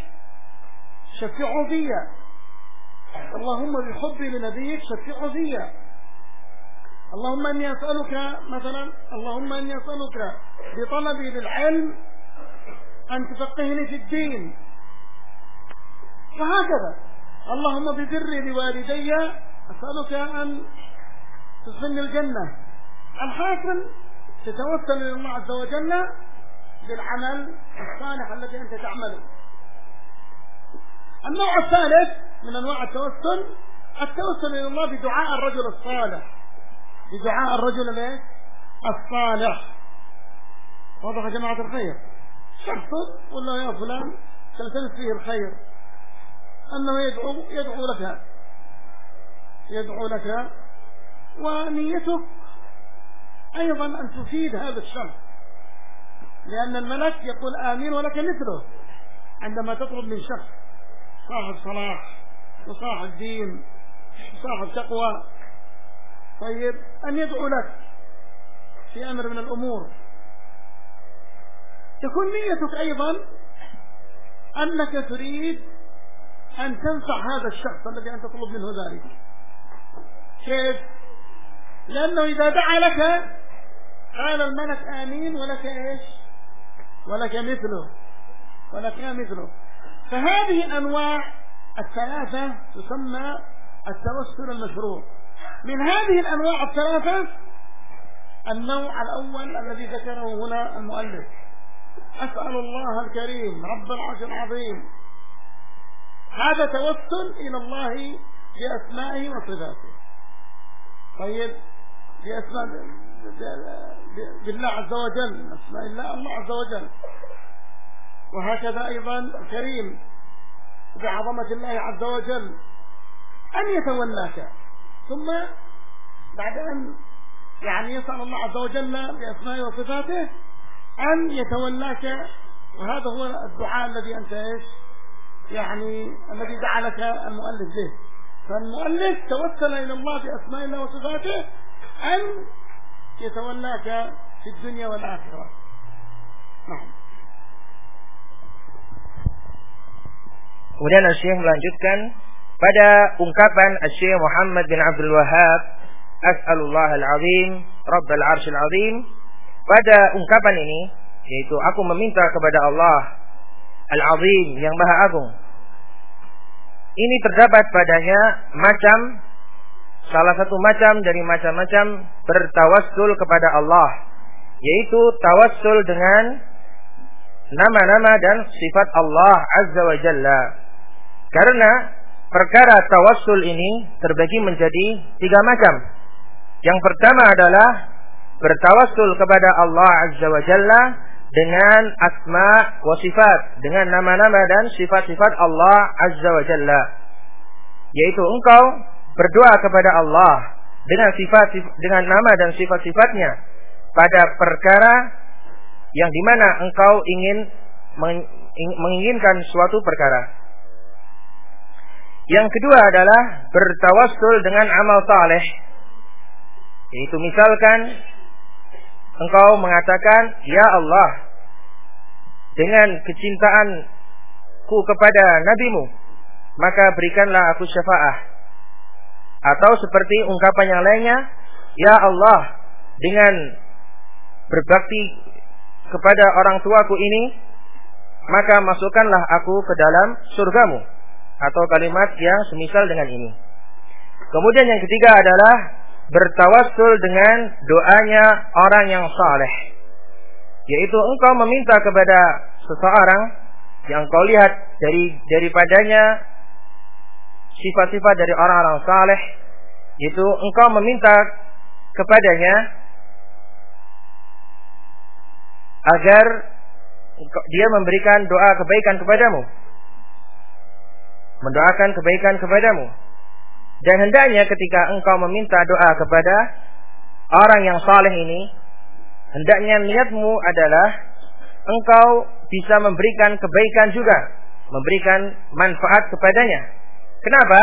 شفعه فيا اللهم بحبي لنبيك شفعه فيا اللهم إني أسألك مثلا اللهم إني أسألك بطلبي للعلم أن تفقهني في الدين. فهكذا. اللهم ببري لوالدي أسألك أن تدخلني الجنة. الحاصل تتوسل إلى الله عز وجل بالعمل الصالح الذي أنت تعمله. النوع الثالث من أنواع التوسل التوسل إلى الله بدعاء الرجل الصالح. بدعاء الرجل الصالح. واضح يا جماعة الخير؟ شخص قل يا فلان؟ تلتمس فيه الخير. أنه يدعو يدعو لك. يدعو لك. ونيتك أيضا أن تفيد هذا الشخص لأن الملك يقول آمين ولك مثله عندما تطلب من شخص. صاحب صلاح وصاحب دين وصاحب تقوى. طيب أن يدعو لك في أمر من الأمور. تكون نيتك أيضا أنك تريد أن تنفع هذا الشخص الذي أنت تطلب منه ذلك. كيف؟ لأنه إذا دعا لك قال الملك آمين ولك إيش؟ ولك مثله. ولك مثله. فهذه الأنواع الثلاثة تسمى التوسل المشروع. من هذه الأنواع الثلاثة النوع الأول الذي ذكره هنا المؤلف. أسأل الله الكريم رب العرش العظيم هذا توسل إلى الله بأسمائه وصفاته. طيب بأسماء بالله عز وجل أسماء الله الله عز وجل. وهكذا أيضا الكريم بعظمة الله عز وجل. أن يتولاك. ثم بعد أن يعني يسأل الله عز وجل بأسمائه وصفاته أن يتولاك. وهذا هو الدعاء الذي أنت إيش؟ يعني الذي دعا لك المؤلف به فالمؤلف توسل إلى الله بأسماء الله وصفاته أن يتولاك في الدنيا والآخرة نعم Kemudian Syekh melanjutkan pada ungkapan Syekh Muhammad bin Abdul Wahab As'alullah al-azim Rabbal arshil azim pada ungkapan ini yaitu aku meminta kepada Allah al-azim yang maha agung ini terdapat padanya macam salah satu macam dari macam-macam bertawassul kepada Allah yaitu tawassul dengan nama-nama dan sifat Allah Azza wa Jalla. Karena perkara tawassul ini terbagi menjadi tiga macam. Yang pertama adalah bertawassul kepada Allah Azza wa Jalla dengan asma wa sifat, dengan nama-nama dan sifat-sifat Allah Azza wa Jalla. Yaitu engkau berdoa kepada Allah dengan sifat dengan nama dan sifat-sifatnya pada perkara yang di mana engkau ingin menginginkan suatu perkara. Yang kedua adalah bertawassul dengan amal saleh. Yaitu misalkan engkau mengatakan, "Ya Allah, dengan kecintaanku kepada nabimu, maka berikanlah aku syafaat." Atau seperti ungkapan yang lainnya, "Ya Allah, dengan berbakti kepada orang tuaku ini, maka masukkanlah aku ke dalam surgamu." atau kalimat yang semisal dengan ini. Kemudian yang ketiga adalah bertawassul dengan doanya orang yang saleh. Yaitu engkau meminta kepada seseorang yang kau lihat dari daripadanya sifat-sifat dari orang-orang saleh itu engkau meminta kepadanya agar dia memberikan doa kebaikan kepadamu mendoakan kebaikan kepadamu. Dan hendaknya ketika engkau meminta doa kepada orang yang saleh ini, hendaknya niatmu adalah engkau bisa memberikan kebaikan juga, memberikan manfaat kepadanya. Kenapa?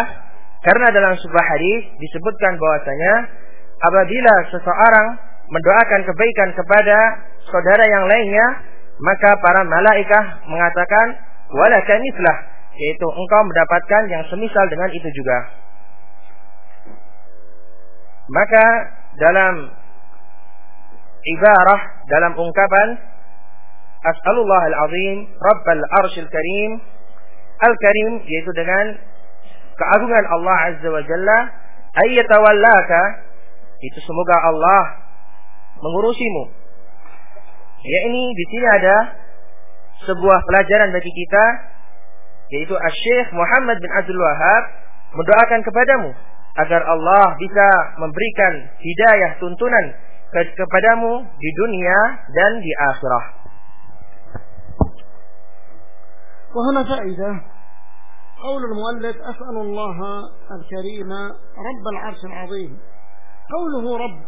Karena dalam sebuah hadis disebutkan bahwasanya apabila seseorang mendoakan kebaikan kepada saudara yang lainnya, maka para malaikat mengatakan wala yaitu engkau mendapatkan yang semisal dengan itu juga. Maka dalam ibarah dalam ungkapan As'alullah al-azim Rabbal arshil karim Al-karim yaitu dengan keagungan Allah Azza wa Jalla ayyatawallaka itu semoga Allah mengurusimu. Ya ini di sini ada sebuah pelajaran bagi kita yaitu Syekh Muhammad bin Abdul Wahab mendoakan kepadamu agar Allah bisa memberikan hidayah tuntunan kepadamu di dunia dan di akhirah. وهنا فائدة. قول المؤلف أسأل الله الكريم رب العرش العظيم. قوله رب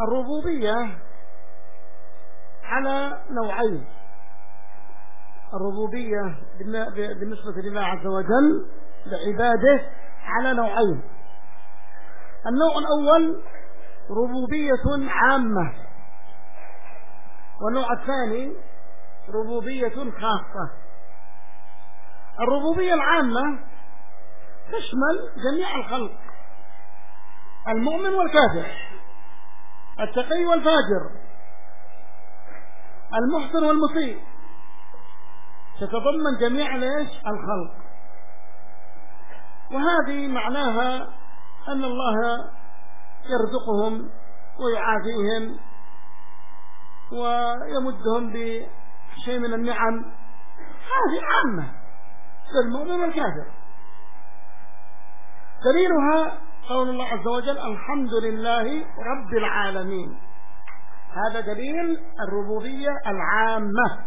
الربوبية على نوعين. الربوبية بالنسبة لله عز وجل لعباده على نوعين. النوع الأول ربوبية عامة والنوع الثاني ربوبية خاصة. الربوبية العامة تشمل جميع الخلق المؤمن والكافر التقي والفاجر المحسن والمسيء. تتضمن جميع ليش؟ الخلق. وهذه معناها أن الله يرزقهم ويعافيهم ويمدهم بشيء من النعم. هذه عامة للمؤمن والكافر. دليلها قول الله عز وجل الحمد لله رب العالمين. هذا دليل الربوبية العامة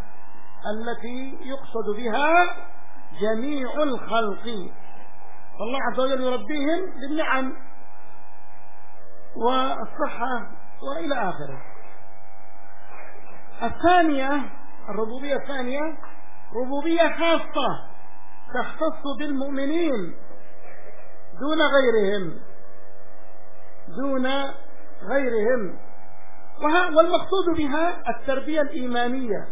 التي يقصد بها جميع الخلق. فالله عز وجل يربيهم بالنعم والصحة وإلى آخره. الثانية الربوبية الثانية ربوبية خاصة تختص بالمؤمنين دون غيرهم. دون غيرهم. والمقصود بها التربية الإيمانية.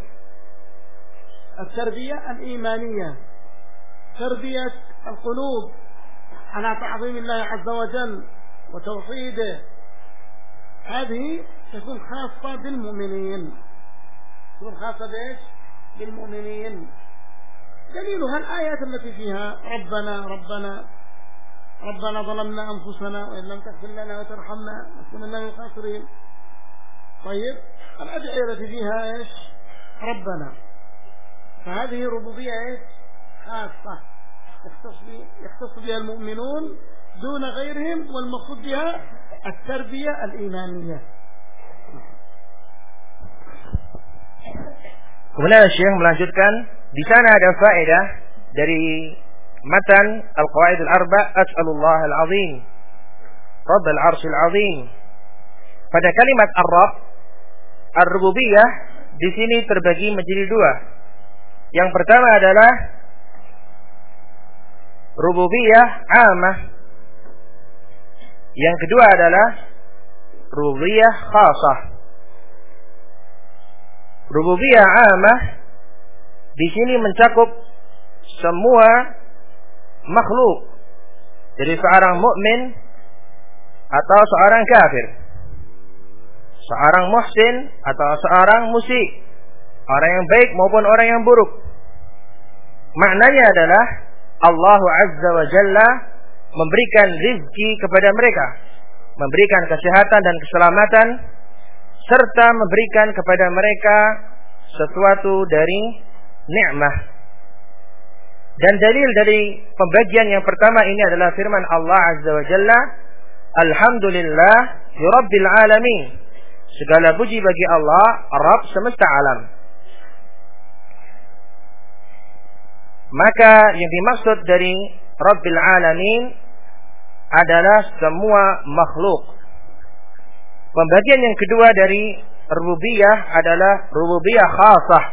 التربية الإيمانية. تربية القلوب. على تعظيم الله عز وجل وتوحيده. هذه تكون خاصة بالمؤمنين. تكون خاصة بإيش؟ بالمؤمنين. دليلها الآيات التي فيها ربنا ربنا ربنا ظلمنا أنفسنا وإن لم تغفر لنا وترحمنا نكون من الخاسرين. طيب الأدعية التي فيها إيش؟ ربنا. فهذه ربوبية إيش؟ خاصة. يختص يختص بها المؤمنون دون غيرهم والمقصود بها التربية الإيمانية Kemudian Syekh melanjutkan, di sana ada faedah dari matan Al-Qawaid Al-Arba As'alullah Al-Azim Rabb Al-Arsh Al-Azim pada kalimat Ar-Rabb Ar-Rububiyah di sini terbagi menjadi dua yang pertama adalah Rububiyah amah yang kedua adalah Rububiyah khasah. Rububiyah amah di sini mencakup semua makhluk. Jadi seorang mukmin atau seorang kafir. Seorang muhsin atau seorang musik orang yang baik maupun orang yang buruk. Maknanya adalah Allah Azza wa Jalla memberikan rizki kepada mereka memberikan kesehatan dan keselamatan serta memberikan kepada mereka sesuatu dari nikmat dan dalil dari pembagian yang pertama ini adalah firman Allah Azza wa Jalla, Alhamdulillah Rabbil Alamin. Segala puji bagi Allah, Rabb semesta alam. Maka yang dimaksud dari Rabbil Alamin adalah semua makhluk. Pembagian yang kedua dari rububiyah adalah rububiyah khasah.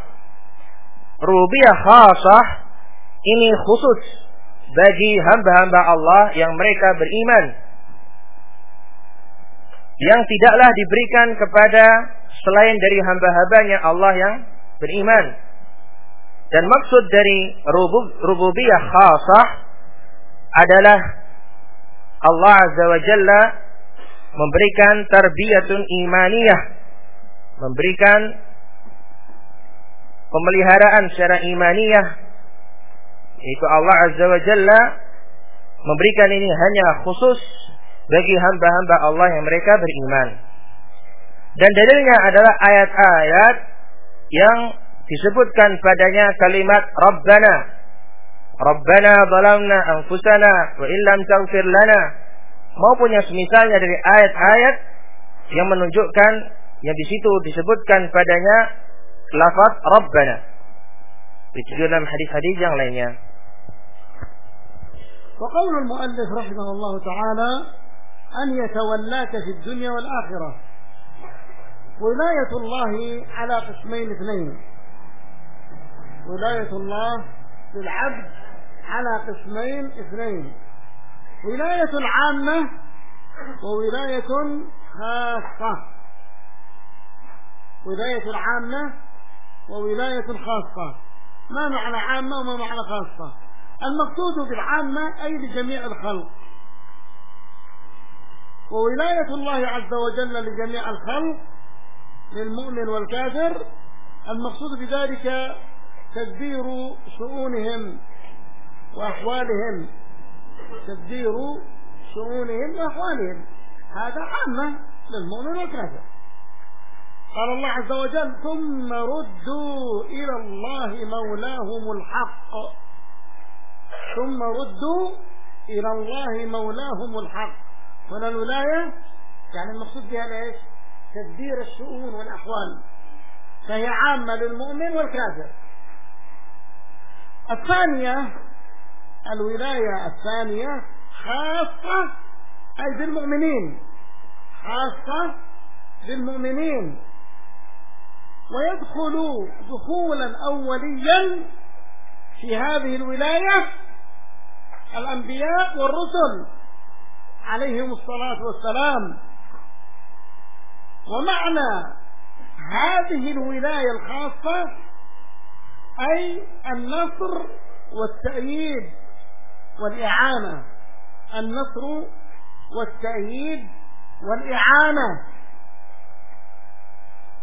Rububiyah khasah ini khusus bagi hamba-hamba Allah yang mereka beriman yang tidaklah diberikan kepada selain dari hamba-hambanya Allah yang beriman dan maksud dari rubub, rububiyah khasah adalah Allah Azza wa Jalla memberikan tarbiyatun imaniyah memberikan pemeliharaan secara imaniyah itu Allah Azza wa Jalla memberikan ini hanya khusus bagi hamba-hamba Allah yang mereka beriman. Dan dalilnya adalah ayat-ayat yang disebutkan padanya kalimat Rabbana. Rabbana zalamna anfusana wa illam taghfir lana. Maupun yang semisalnya dari ayat-ayat yang menunjukkan yang di situ disebutkan padanya lafaz Rabbana. Itu dalam hadis-hadis yang lainnya. وقول المؤلف رحمه الله تعالى أن يتولاك في الدنيا والآخرة ولاية الله على قسمين اثنين ولاية الله للعبد على قسمين اثنين. ولاية عامة وولاية خاصة. ولاية عامة وولاية خاصة. ما معنى عامة وما معنى خاصة؟ المقصود بالعامة أي لجميع الخلق. وولاية الله عز وجل لجميع الخلق للمؤمن والكافر. المقصود بذلك تدبير شؤونهم وأحوالهم. تدبير شؤونهم وأحوالهم. هذا عامة للمؤمن والكافر. قال الله عز وجل ثم ردوا إلى الله مولاهم الحق. ثم ردوا إلى الله مولاهم الحق. هنا الولاية يعني المقصود بها إيش تدبير الشؤون والأحوال. فهي عامة للمؤمن والكافر. الثانية الولاية الثانية خاصة أي بالمؤمنين خاصة بالمؤمنين. ويدخل دخولا أوليا في هذه الولاية الأنبياء والرسل عليهم الصلاة والسلام. ومعنى هذه الولاية الخاصة أي النصر والتأييد والإعانة. النصر والتأييد والإعانة.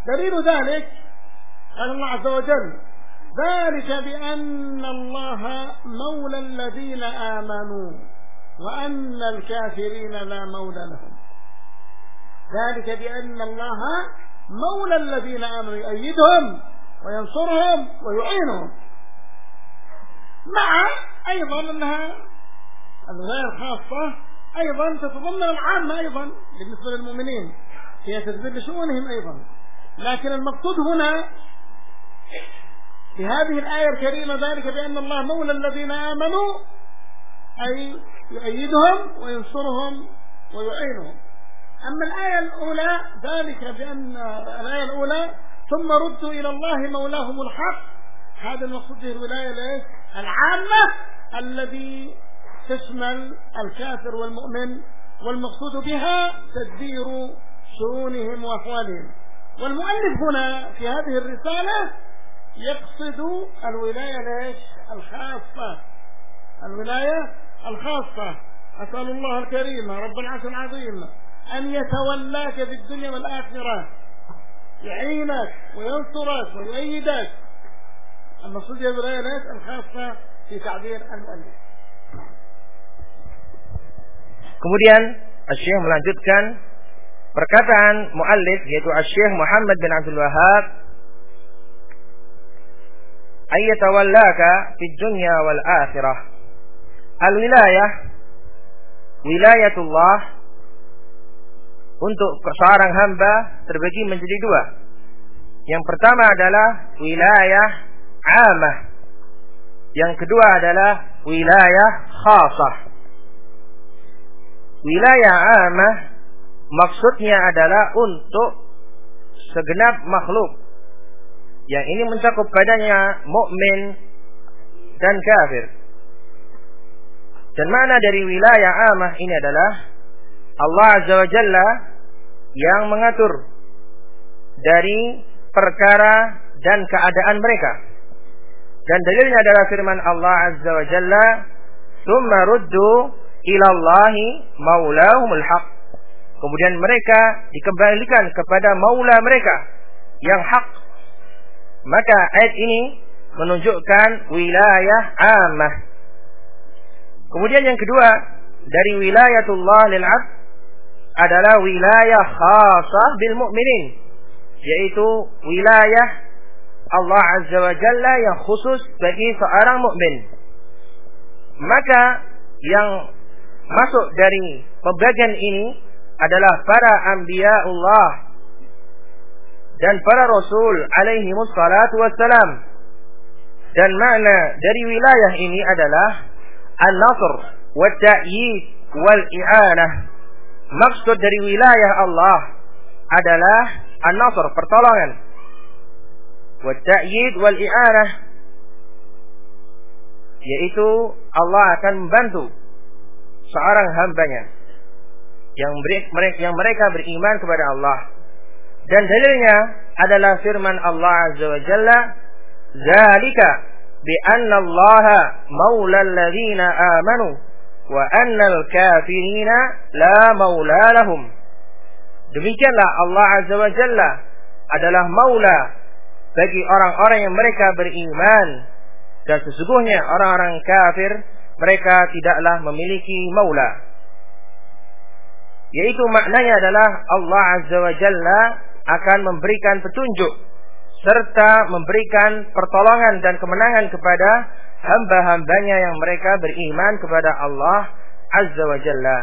دليل ذلك قال الله عز وجل ذلك بأن الله مولى الذين آمنوا وأن الكافرين لا مولى لهم. ذلك بأن الله مولى الذين آمنوا يؤيدهم. وينصرهم ويعينهم. مع أيضا أنها الولاية الخاصة أيضا تتضمن العامة أيضا بالنسبة للمؤمنين هي تدبير لشؤونهم أيضا. لكن المقصود هنا في هذه الآية الكريمة ذلك بأن الله مولى الذين آمنوا أي يؤيدهم وينصرهم ويعينهم. أما الآية الأولى ذلك بأن الآية الأولى ثم ردوا إلى الله مولاهم الحق. هذا المقصود به الولاية العامة الذي تشمل الكافر والمؤمن والمقصود بها تدبير شؤونهم وأحوالهم والمؤلف هنا في هذه الرسالة يقصد الولاية ليش الخاصة. الولاية الخاصة. أسأل الله الكريم رب العرش العظيم أن يتولاك في الدنيا والآخرة. يعينك وينصرك ويؤيدك المقصود بالولاية الخاصة في تعبير المؤلف Kemudian Syekh melanjutkan perkataan muallif yaitu Syekh Muhammad bin Abdul Wahab ayyatawallaka fid dunya wal akhirah. Al wilayah wilayatullah untuk seorang hamba terbagi menjadi dua. Yang pertama adalah wilayah amah. Yang kedua adalah wilayah khasah. Wilayah amah maksudnya adalah untuk segenap makhluk. Yang ini mencakup padanya mukmin dan kafir. Dan mana dari wilayah amah ini adalah Allah Azza wa Jalla yang mengatur dari perkara dan keadaan mereka. Dan dalilnya adalah firman Allah Azza wa Jalla, "Tsumma ruddu ilallahi maulahumul haq. Kemudian mereka dikembalikan kepada maula mereka yang hak. Maka ayat ini menunjukkan wilayah amah. Kemudian yang kedua dari wilayatullah lil abd adalah wilayah khasah bil mu'minin yaitu wilayah Allah Azza wa Jalla yang khusus bagi seorang mukmin. Maka yang masuk dari pembagian ini adalah para anbiya Allah dan para rasul alaihi wassalatu wassalam. Dan makna dari wilayah ini adalah an-nasr wa ta'yid wal i'anah. Maksud dari wilayah Allah adalah an-nasr, pertolongan. Wa ta'yid wal i'anah yaitu Allah akan membantu seorang hambanya yang mereka yang mereka beriman kepada Allah. Dan dalilnya adalah firman Allah azza wa jalla zalika bi anna Allah maula amanu wa anna al-kafirina la maula lahum demikianlah Allah azza wa jalla adalah maula bagi orang-orang yang mereka beriman dan sesungguhnya orang-orang kafir mereka tidaklah memiliki maula. Yaitu maknanya adalah Allah Azza wa Jalla akan memberikan petunjuk serta memberikan pertolongan dan kemenangan kepada hamba-hambanya yang mereka beriman kepada Allah Azza wa Jalla.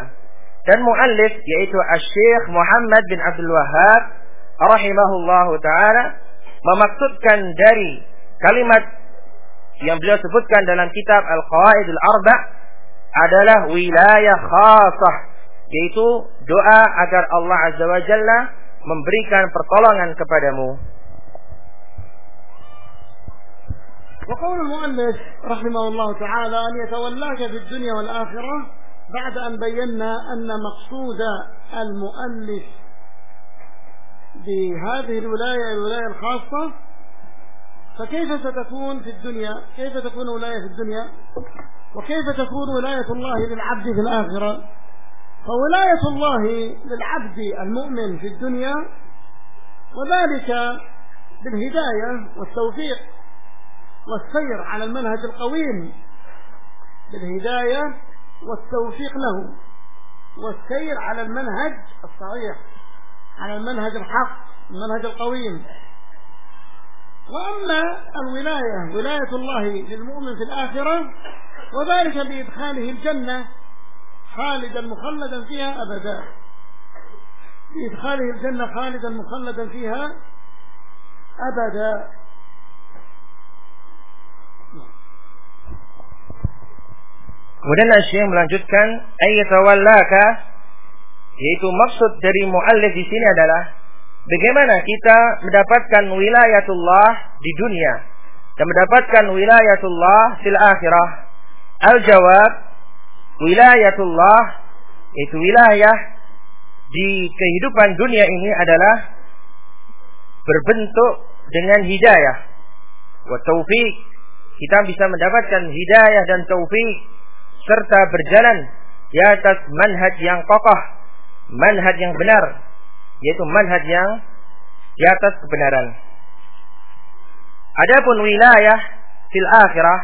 Dan muallif yaitu Asy-Syaikh Muhammad bin Abdul Wahhab rahimahullahu taala memaksudkan dari kalimat yang beliau sebutkan dalam kitab Al-Qawaidul Arba adalah wilayah khasah yaitu doa agar Allah Azza wa Jalla memberikan pertolongan kepadamu. وقول المؤلف رحمه الله تعالى أن يتولاك في الدنيا والآخرة بعد أن بينا أن مقصود المؤلف بهذه الولاية الولاية الخاصة. فكيف ستكون في الدنيا؟ كيف تكون ولاية في الدنيا؟ وكيف تكون ولاية الله للعبد في الآخرة؟ فولاية الله للعبد المؤمن في الدنيا وذلك بالهداية والتوفيق والسير على المنهج القويم بالهداية والتوفيق له والسير على المنهج الصحيح على المنهج الحق المنهج القويم. وأما الولاية ولاية الله للمؤمن في الآخرة وذلك بإدخاله الجنة خالدا مخلدا فيها أبدا. بإدخاله الجنة خالدا مخلدا فيها أبدا. Kemudian Syekh melanjutkan ayyatawallaka yaitu maksud dari muallif di sini adalah bagaimana kita mendapatkan wilayatullah di dunia dan mendapatkan wilayatullah fil akhirah. Al-jawab wilayatullah itu wilayah di kehidupan dunia ini adalah berbentuk dengan hidayah wa taufik. Kita bisa mendapatkan hidayah dan taufik serta berjalan di atas manhaj yang kokoh, manhaj yang benar, yaitu manhaj yang di atas kebenaran. Adapun wilayah fil akhirah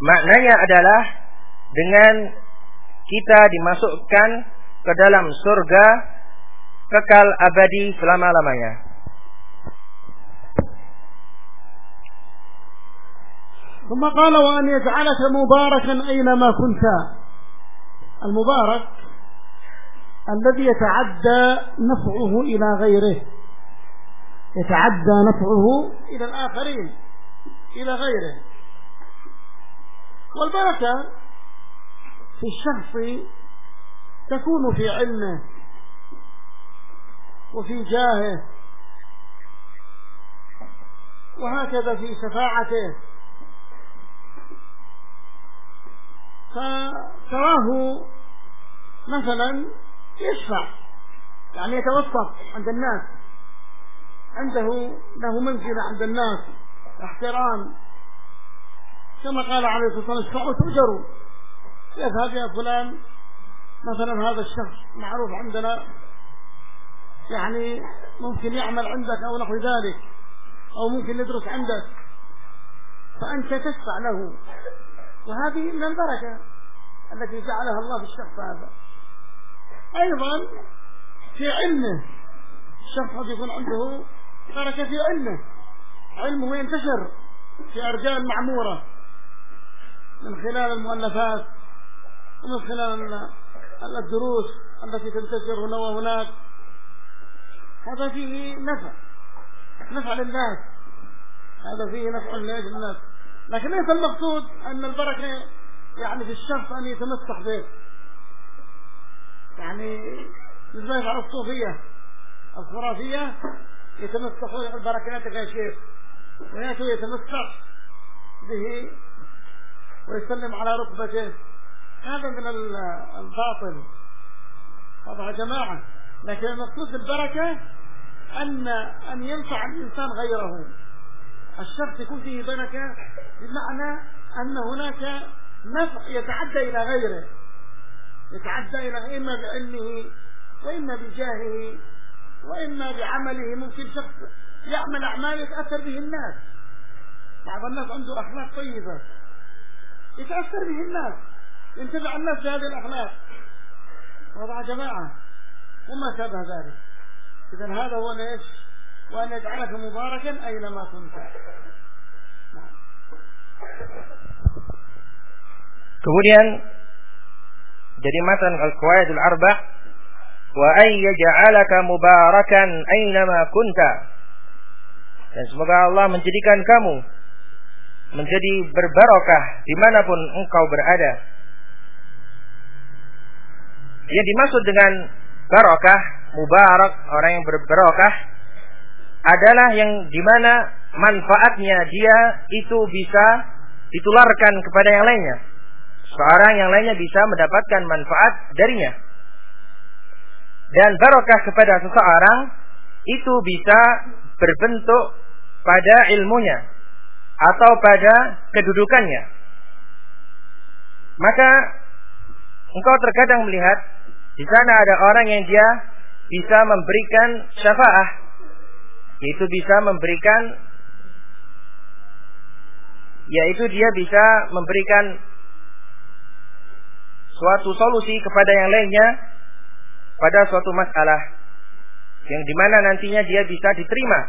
maknanya adalah dengan kita dimasukkan ke dalam surga kekal abadi selama-lamanya. ثم قال وأن يجعلك مباركا أينما كنت. المبارك الذي يتعدى نفعه إلى غيره. يتعدى نفعه إلى الآخرين إلى غيره. والبركة في الشخص تكون في علمه وفي جاهه. وهكذا في شفاعته. فتراه مثلا يشفع يعني يتوسط عند الناس. عنده له منزلة عند الناس احترام. كما قال عليه الصلاة والسلام اشفعوا تؤجروا. يذهب يا فلان مثلا هذا الشخص معروف عندنا يعني ممكن يعمل عندك أو نحو ذلك أو ممكن يدرس عندك. فأنت تشفع له. وهذه من البركة التي جعلها الله في الشخص هذا. أيضا في علمه الشخص قد يكون عنده بركة في علمه. علمه ينتشر في أرجاء المعمورة من خلال المؤلفات ومن خلال الدروس التي تنتشر هنا وهناك. هذا فيه نفع نفع للناس. هذا فيه نفع للناس. لكن ليس المقصود أن البركة يعني في الشخص أن يتمسح به. يعني مثل ما يفعل الصوفية. الخرافية يتمسحون بالبركات يا شيخ ويأتوا يتمسح به ويسلم على ركبته. هذا من الباطل. يا جماعة. لكن المقصود بالبركة أن أن ينفع الإنسان غيره. الشخص يكون فيه بركة بمعنى أن هناك نفع يتعدى إلى غيره. يتعدى إلى إما بعلمه وإما بجاهه وإما بعمله. ممكن شخص يعمل أعمال يتأثر به الناس. بعض الناس عنده أخلاق طيبة. يتأثر به الناس. ينتبع الناس بهذه الأخلاق. وضع جماعة. وما شابه ذلك. إذا هذا هو ليش وأن يجعلك مباركا أينما كنت Kemudian jadi matan al-qawaidul arba wa ay yaj'alaka mubarakan aynama kunta. Dan semoga Allah menjadikan kamu menjadi berbarokah dimanapun engkau berada. Yang dimaksud dengan barokah, mubarak, orang yang berbarokah adalah yang di mana manfaatnya dia itu bisa ditularkan kepada yang lainnya. Seorang yang lainnya bisa mendapatkan manfaat darinya. Dan barokah kepada seseorang itu bisa berbentuk pada ilmunya atau pada kedudukannya. Maka engkau terkadang melihat di sana ada orang yang dia bisa memberikan syafaah, yaitu bisa memberikan yaitu dia bisa memberikan suatu solusi kepada yang lainnya pada suatu masalah yang di mana nantinya dia bisa diterima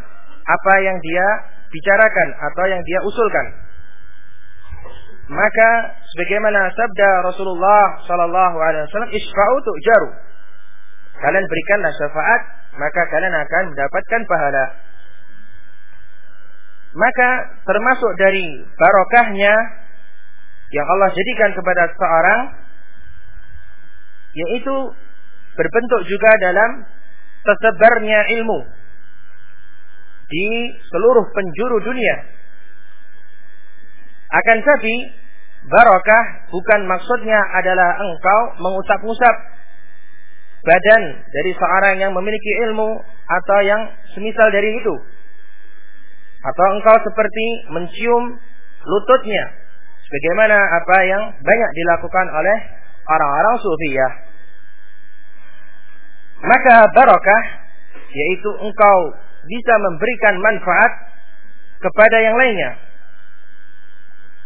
apa yang dia bicarakan atau yang dia usulkan. Maka sebagaimana sabda Rasulullah sallallahu alaihi wasallam, "Isfa'u tu'jaru." Kalian berikanlah syafaat, maka kalian akan mendapatkan pahala. Maka termasuk dari barokahnya yang Allah jadikan kepada seorang yaitu berbentuk juga dalam tersebarnya ilmu di seluruh penjuru dunia. Akan tapi barokah bukan maksudnya adalah engkau mengusap-ngusap badan dari seorang yang memiliki ilmu atau yang semisal dari itu. Atau engkau seperti mencium lututnya. Sebagaimana apa yang banyak dilakukan oleh orang-orang sufiyah. Maka barokah yaitu engkau bisa memberikan manfaat kepada yang lainnya.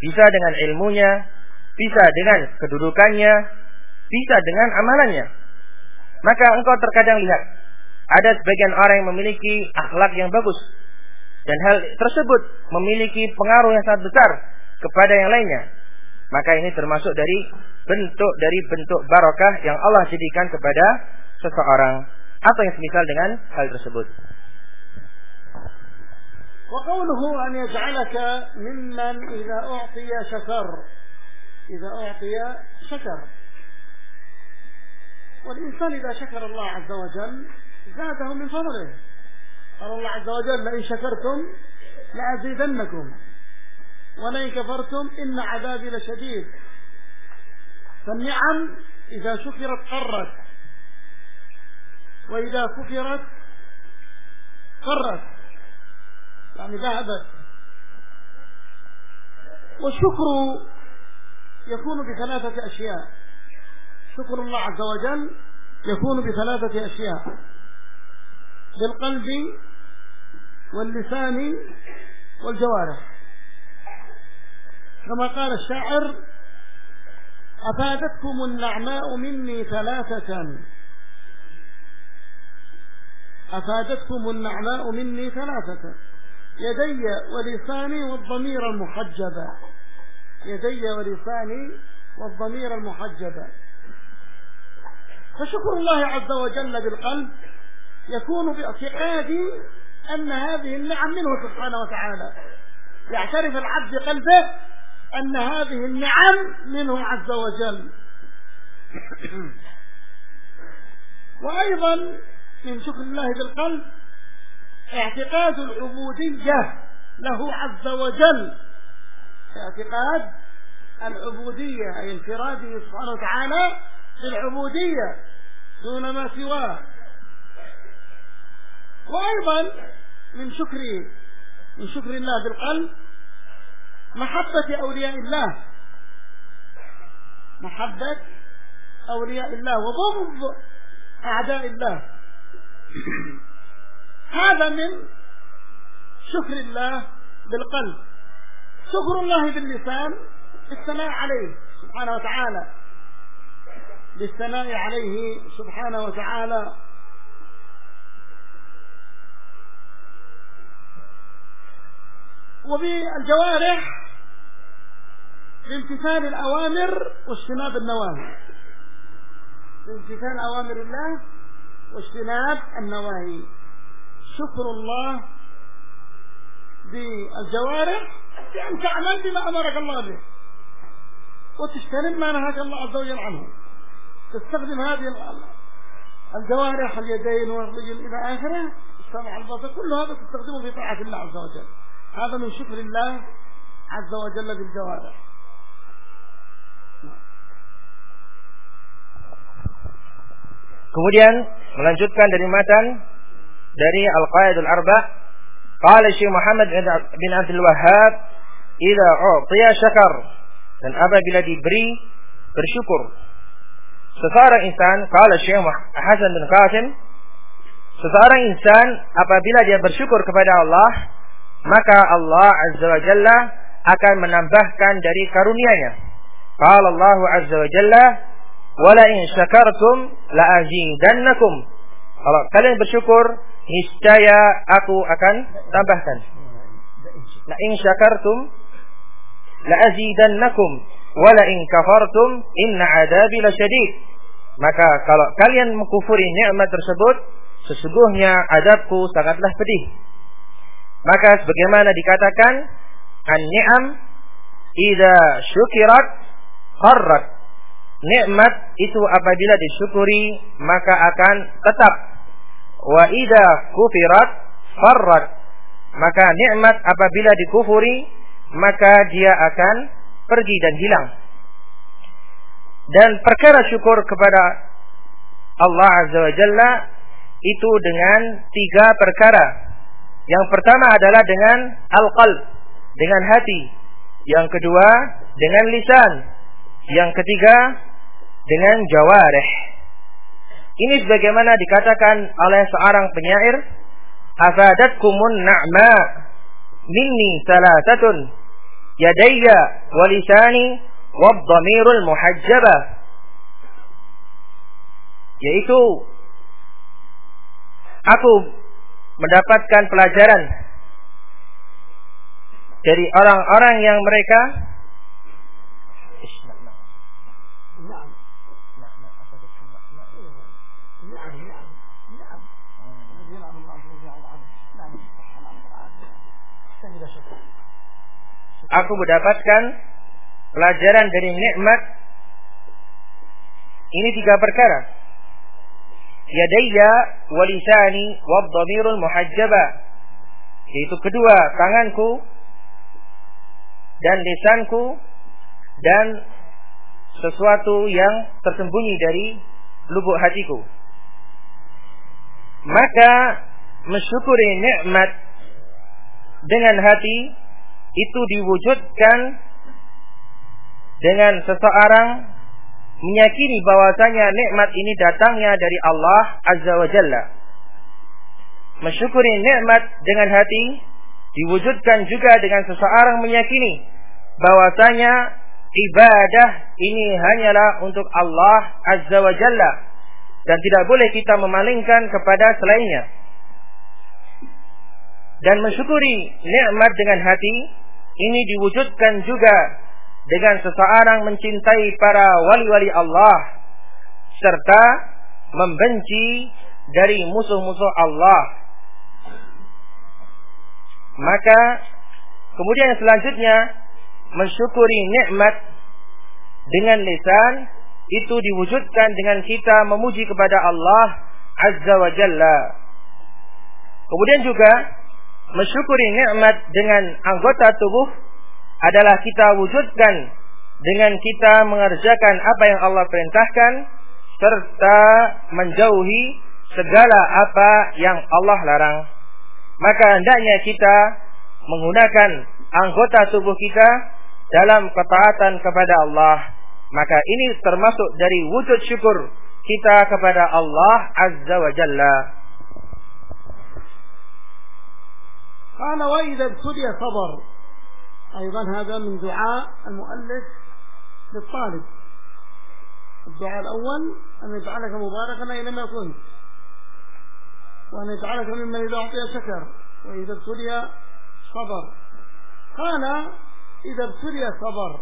Bisa dengan ilmunya, bisa dengan kedudukannya, bisa dengan amalannya. Maka engkau terkadang lihat ada sebagian orang yang memiliki akhlak yang bagus dan hal tersebut memiliki pengaruh yang sangat besar kepada yang lainnya. Maka ini termasuk dari bentuk dari bentuk barokah yang Allah jadikan kepada seseorang atau yang semisal dengan hal tersebut. وقوله أن يجعلك ممن إذا أعطي شكر إذا أعطي شكر والإنسان إذا شكر الله عز وجل زاده من فضله. قال الله عز وجل لئن شكرتم لأزيدنكم ولئن كفرتم إن عذابي لشديد. فالنعم إذا شكرت قرت وإذا كفرت قرت يعني ذهبت. والشكر يكون بثلاثة أشياء. شكر الله عز وجل يكون بثلاثة أشياء. بالقلب واللسان والجوارح. كما قال الشاعر أفادتكم النعماء مني ثلاثة. أفادتكم النعماء مني ثلاثة. يدي ولساني والضمير المحجبة يدي ولساني والضمير المحجبة فشكر الله عز وجل بالقلب يكون باعتقاد أن هذه النعم منه سبحانه وتعالى. يعترف العبد بقلبه أن هذه النعم منه عز وجل. وأيضا من شكر الله بالقلب اعتقاد العبودية له عز وجل. اعتقاد العبودية أي انفراده سبحانه وتعالى بالعبودية دون ما سواه. وأيضا من شكر من شكر الله بالقلب محبة أولياء الله. محبة أولياء الله وبغض أعداء الله. هذا من شكر الله بالقلب. شكر الله باللسان بالثناء عليه سبحانه وتعالى. بالثناء عليه سبحانه وتعالى. وبالجوارح بامتثال الأوامر واجتناب النواهي. بامتثال أوامر الله واجتناب النواهي. شكر الله بالجوارح بأن تعمل بما أمرك الله به. وتجتنب ما نهاك الله عز وجل عنه. تستخدم هذه الجوارح اليدين والرجل إلى آخره السمع البصر كل هذا تستخدمه في طاعة الله عز وجل هذا من شكر الله عز وجل بالجوارح Kemudian melanjutkan dari matan dari Al-Qaidul Arba qala Syekh Muhammad bin Abdul Wahhab idza u'tiya syakar dan apabila diberi bersyukur seseorang insan qala Syekh Hasan bin Qasim seseorang insan apabila dia bersyukur kepada Allah maka Allah azza wa jalla akan menambahkan dari karunia-Nya. Qala Allah azza wa jalla wala in syakartum la azidannakum. Kalau kalian bersyukur niscaya aku akan tambahkan. la in syakartum la azidannakum wa la in kafartum inna adabi lasyadid. Maka kalau kalian mengkufuri nikmat tersebut, sesungguhnya adabku sangatlah pedih. Maka sebagaimana dikatakan, an-ni'am idza syukirat qarrat. Nikmat itu apabila disyukuri maka akan tetap. Wa idza kufirat farrat. Maka nikmat apabila dikufuri maka dia akan pergi dan hilang. Dan perkara syukur kepada Allah Azza wa Jalla itu dengan tiga perkara. Yang pertama adalah dengan al-qalb, dengan hati. Yang kedua dengan lisan. Yang ketiga dengan jawarih. Ini sebagaimana dikatakan oleh seorang penyair, "Afadatkumun na'ma minni salasatun yadayya wa lisani wa dhamirul muhajjaba." Yaitu aku mendapatkan pelajaran dari orang-orang yang mereka Aku mendapatkan pelajaran dari nikmat ini tiga perkara. Yadayya walisani wadhamirul muhajjaba. Yaitu kedua tanganku dan lisanku dan sesuatu yang tersembunyi dari lubuk hatiku. Maka mensyukuri nikmat dengan hati itu diwujudkan dengan seseorang meyakini bahwasanya nikmat ini datangnya dari Allah Azza wa Jalla. Mensyukuri nikmat dengan hati diwujudkan juga dengan seseorang meyakini bahwasanya ibadah ini hanyalah untuk Allah Azza wa Jalla dan tidak boleh kita memalingkan kepada selainnya. Dan mensyukuri nikmat dengan hati ini diwujudkan juga dengan seseorang mencintai para wali-wali Allah serta membenci dari musuh-musuh Allah. Maka kemudian yang selanjutnya mensyukuri nikmat dengan lisan itu diwujudkan dengan kita memuji kepada Allah Azza wa Jalla. Kemudian juga mensyukuri nikmat dengan anggota tubuh adalah kita wujudkan dengan kita mengerjakan apa yang Allah perintahkan serta menjauhi segala apa yang Allah larang. Maka hendaknya kita menggunakan anggota tubuh kita dalam ketaatan kepada Allah. Maka ini termasuk dari wujud syukur kita kepada Allah Azza wa Jalla. قال وإذا ابتلي صبر. أيضا هذا من دعاء المؤلف للطالب. الدعاء الأول أن يجعلك مباركا أينما كنت. وأن يجعلك ممن إذا أعطي شكر. وإذا ابتلي صبر. قال إذا ابتلي صبر.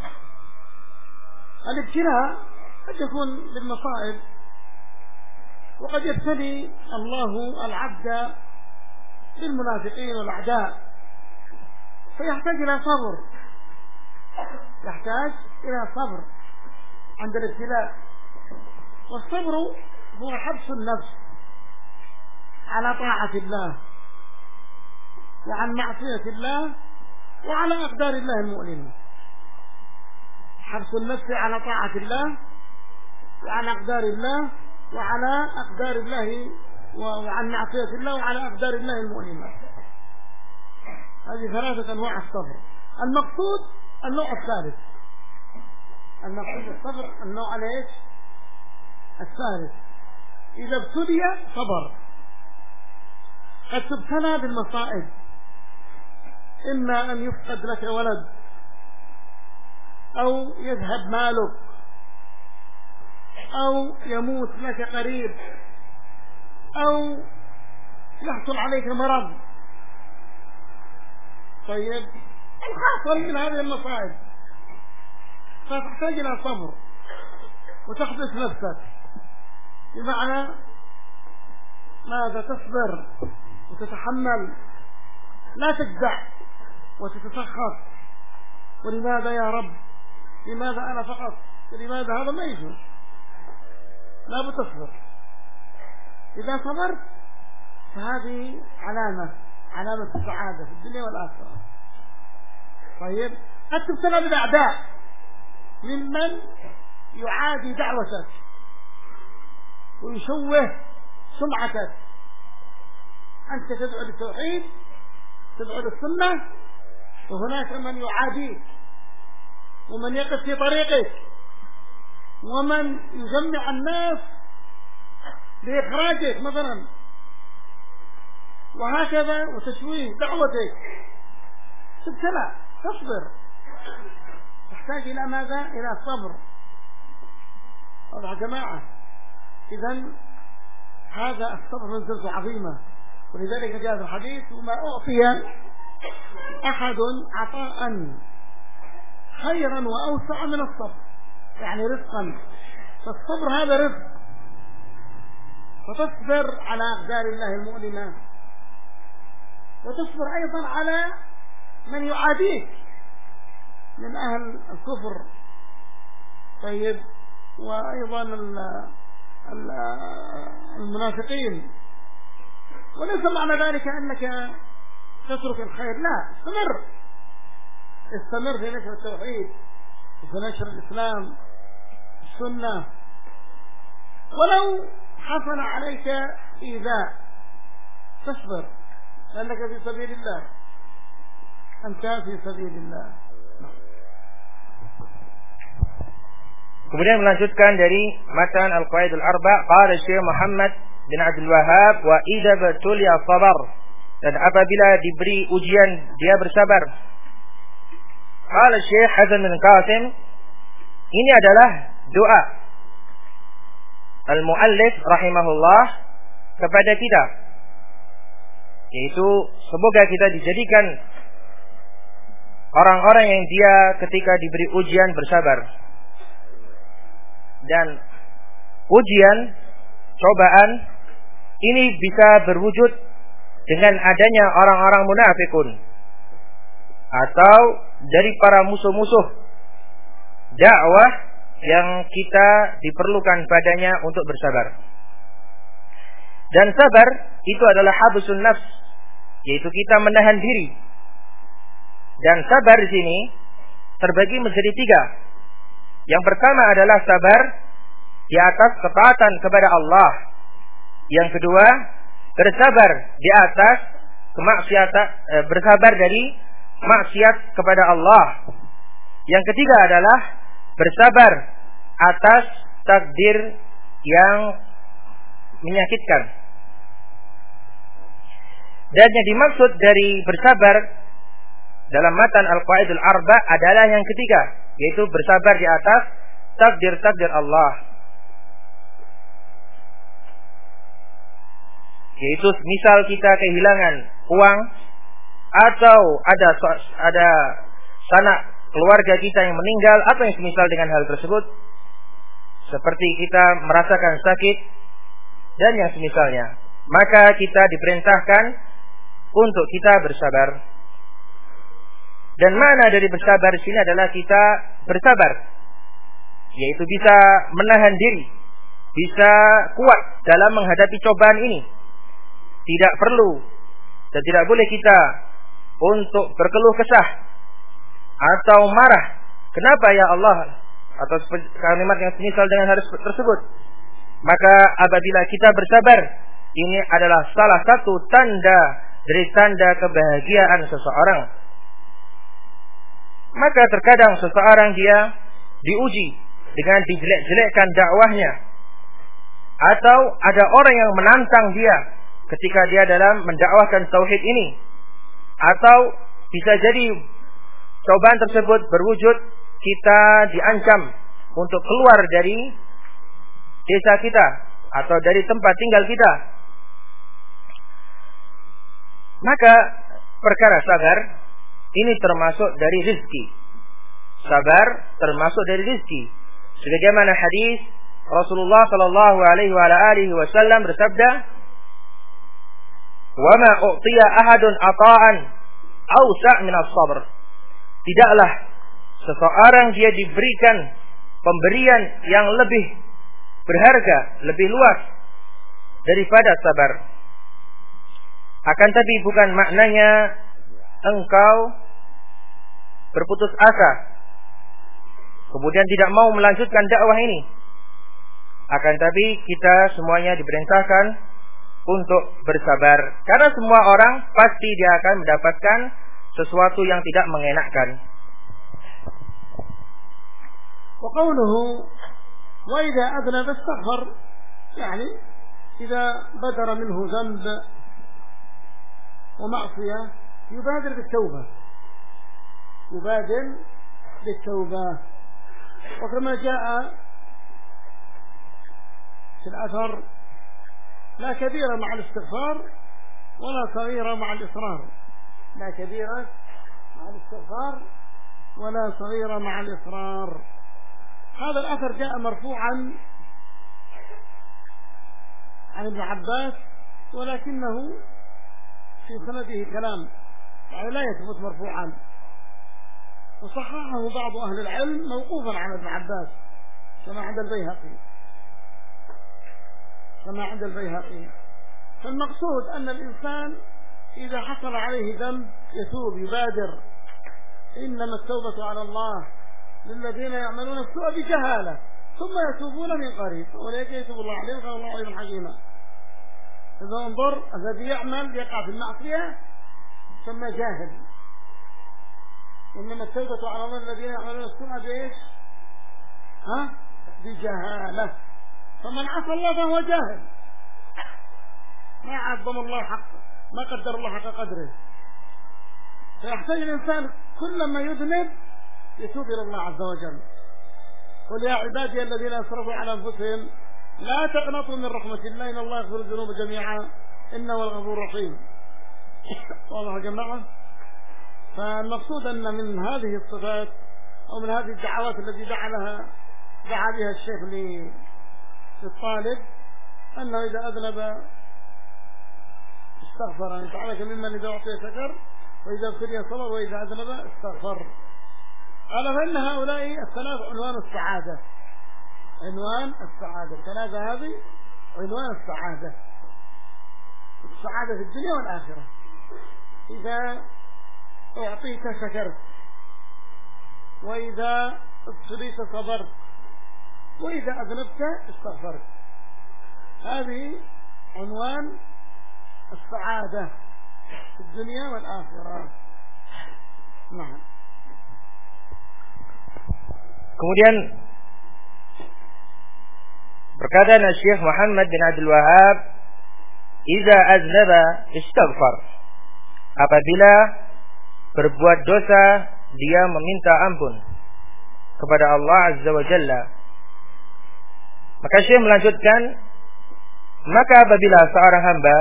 الابتلاء قد يكون بالمصائب وقد يبتلي الله العبد بالمنافقين والأعداء. فيحتاج إلى صبر. يحتاج إلى صبر عند الابتلاء. والصبر هو حبس النفس على طاعة الله وعن معصية الله وعلى أقدار الله المؤلمة حبس النفس على طاعة الله وعلى أقدار الله وعلى أقدار الله وعن معصية الله وعلى أقدار الله المؤلمة هذه ثلاثة أنواع الصبر. المقصود النوع الثالث. المقصود الصبر النوع الإيش؟ الثالث. إذا ابتلي صبر. قد تبتلى بالمصائب. إما أن يفقد لك ولد. أو يذهب مالك. أو يموت لك قريب. أو يحصل عليك مرض. طيب الحاصل من هذه المصائب فتحتاج إلى صبر وتحبس نفسك. بمعنى ماذا تصبر وتتحمل؟ لا تجزع وتتسخط. ولماذا يا رب؟ لماذا أنا فقط؟ لماذا هذا ما يجوز؟ لا بتصبر إذا صبرت فهذه علامة علامة السعادة في الدنيا والآخرة. طيب قد تبتلى بالأعداء. ممن يعادي دعوتك ويشوه سمعتك. أنت تدعو للتوحيد تدعو للسنة وهناك من يعاديك ومن يقف في طريقك ومن يجمع الناس لإخراجك مثلا. وهكذا وتشويه دعوتك. تبتلى تصبر. تحتاج إلى ماذا؟ إلى صبر. هذا جماعة. إذا هذا الصبر منزلته عظيمة. ولذلك جاء في الحديث وما أعطي أحد عطاء خيرا وأوسع من الصبر. يعني رزقا. فالصبر هذا رزق. فتصبر على أقدار الله المؤلمة وتصبر أيضا على من يعاديك من أهل الكفر. طيب وأيضا المنافقين. وليس معنى ذلك أنك تترك الخير. لا استمر. استمر في نشر التوحيد وفي نشر الإسلام السنة ولو حصل عليك إيذاء تصبر لأنك في سبيل الله أنت في سبيل الله Kemudian melanjutkan dari matan Al-Qaidul Arba, qala Syekh Muhammad bin Abdul Wahab wa idza ya sabar. Dan apabila diberi ujian dia bersabar. Qala Syekh Hasan bin Qasim, ini adalah doa Al-Muallif rahimahullah kepada kita. Yaitu semoga kita dijadikan orang-orang yang dia ketika diberi ujian bersabar dan ujian, cobaan ini bisa berwujud dengan adanya orang-orang munafikun atau dari para musuh-musuh dakwah yang kita diperlukan padanya untuk bersabar. Dan sabar itu adalah habsun nafs, yaitu kita menahan diri. Dan sabar di sini terbagi menjadi tiga. Yang pertama adalah sabar di atas ketaatan kepada Allah. Yang kedua, bersabar di atas kemaksiatan eh, bersabar dari maksiat kepada Allah. Yang ketiga adalah bersabar atas takdir yang menyakitkan. Dan yang dimaksud dari bersabar dalam matan Al-Qaidul Arba adalah yang ketiga, yaitu bersabar di atas takdir-takdir Allah. Yaitu misal kita kehilangan uang atau ada ada sanak keluarga kita yang meninggal atau yang semisal dengan hal tersebut seperti kita merasakan sakit dan yang semisalnya maka kita diperintahkan untuk kita bersabar dan mana dari bersabar di sini adalah kita bersabar, yaitu bisa menahan diri, bisa kuat dalam menghadapi cobaan ini. Tidak perlu dan tidak boleh kita untuk berkeluh kesah atau marah. Kenapa ya Allah? Atau kalimat yang semisal dengan hal tersebut. Maka apabila kita bersabar, ini adalah salah satu tanda dari tanda kebahagiaan seseorang maka terkadang seseorang dia diuji dengan dijelek-jelekkan dakwahnya. Atau ada orang yang menantang dia ketika dia dalam mendakwahkan tauhid ini. Atau bisa jadi cobaan tersebut berwujud kita diancam untuk keluar dari desa kita atau dari tempat tinggal kita. Maka perkara sabar ini termasuk dari rizki. Sabar termasuk dari rizki. Sebagaimana hadis Rasulullah Shallallahu Alaihi Wasallam bersabda, "Wa ma u'tiya ahadun ata'an awsa' min as-sabr." Tidaklah seseorang dia diberikan pemberian yang lebih berharga, lebih luas daripada sabar. Akan tapi bukan maknanya engkau berputus asa kemudian tidak mau melanjutkan dakwah ini. Akan tapi kita semuanya diperintahkan untuk bersabar karena semua orang pasti dia akan mendapatkan sesuatu yang tidak mengenakkan. وقوله وإذا أذنب استغفر يعني إذا بدر منه ذنب ومعصية يبادر بالتوبة يبادر بالتوبة وكما جاء في الأثر لا كبيرة مع الاستغفار ولا صغيرة مع الإصرار لا كبيرة مع الاستغفار ولا صغيرة مع الإصرار. هذا الأثر جاء مرفوعا عن ابن عباس ولكنه في سنده كلام يعني لا يثبت مرفوعا. وصححه بعض أهل العلم موقوفا عن ابن عباس كما عند البيهقي. كما عند البيهقي. فالمقصود أن الإنسان إذا حصل عليه ذنب يتوب يبادر. إنما التوبة على الله. للذين يعملون السوء بجهالة. ثم يتوبون من قريب. أولئك يتوب الله عليهم قال الله عليهم حكيما. إذا انظر الذي يعمل يقع في المعصية ثم جاهل. إنما التوبة على الله الذين يعملون السوء بإيش؟ ها؟ بجهالة. فمن عصى الله فهو جاهل. ما عظم الله حقه. ما قدر الله حق قدره. فيحتاج الإنسان كلما يذنب يتوب إلى الله عز وجل. قل يا عبادي الذين أسرفوا على أنفسهم لا تقنطوا من رحمة الله إن الله يغفر الذنوب جميعا. إنه الغفور الرحيم. واضح جماعة؟ فالمقصود أن من هذه الصفات أو من هذه الدعوات التي دعا لها دعا بها الشيخ للطالب أنه إذا أذنب استغفر. أن تعالك ممن إذا أعطي شكر وإذا ابتلي صبر وإذا أذنب استغفر. قال فإن هؤلاء الثلاث عنوان السعادة. عنوان السعادة. الثلاثة هذه عنوان السعادة. السعادة في الدنيا والآخرة. إذا أعطيت شكرت وإذا ابتليت صبرت وإذا أذنبت استغفرت. هذه عنوان السعادة في الدنيا والآخرة نعم Kemudian berkata Syekh Muhammad bin Abdul Wahab, "Iza aznaba istighfar." Apabila berbuat dosa, dia meminta ampun kepada Allah Azza wa Jalla. Maka Syekh melanjutkan, maka apabila seorang hamba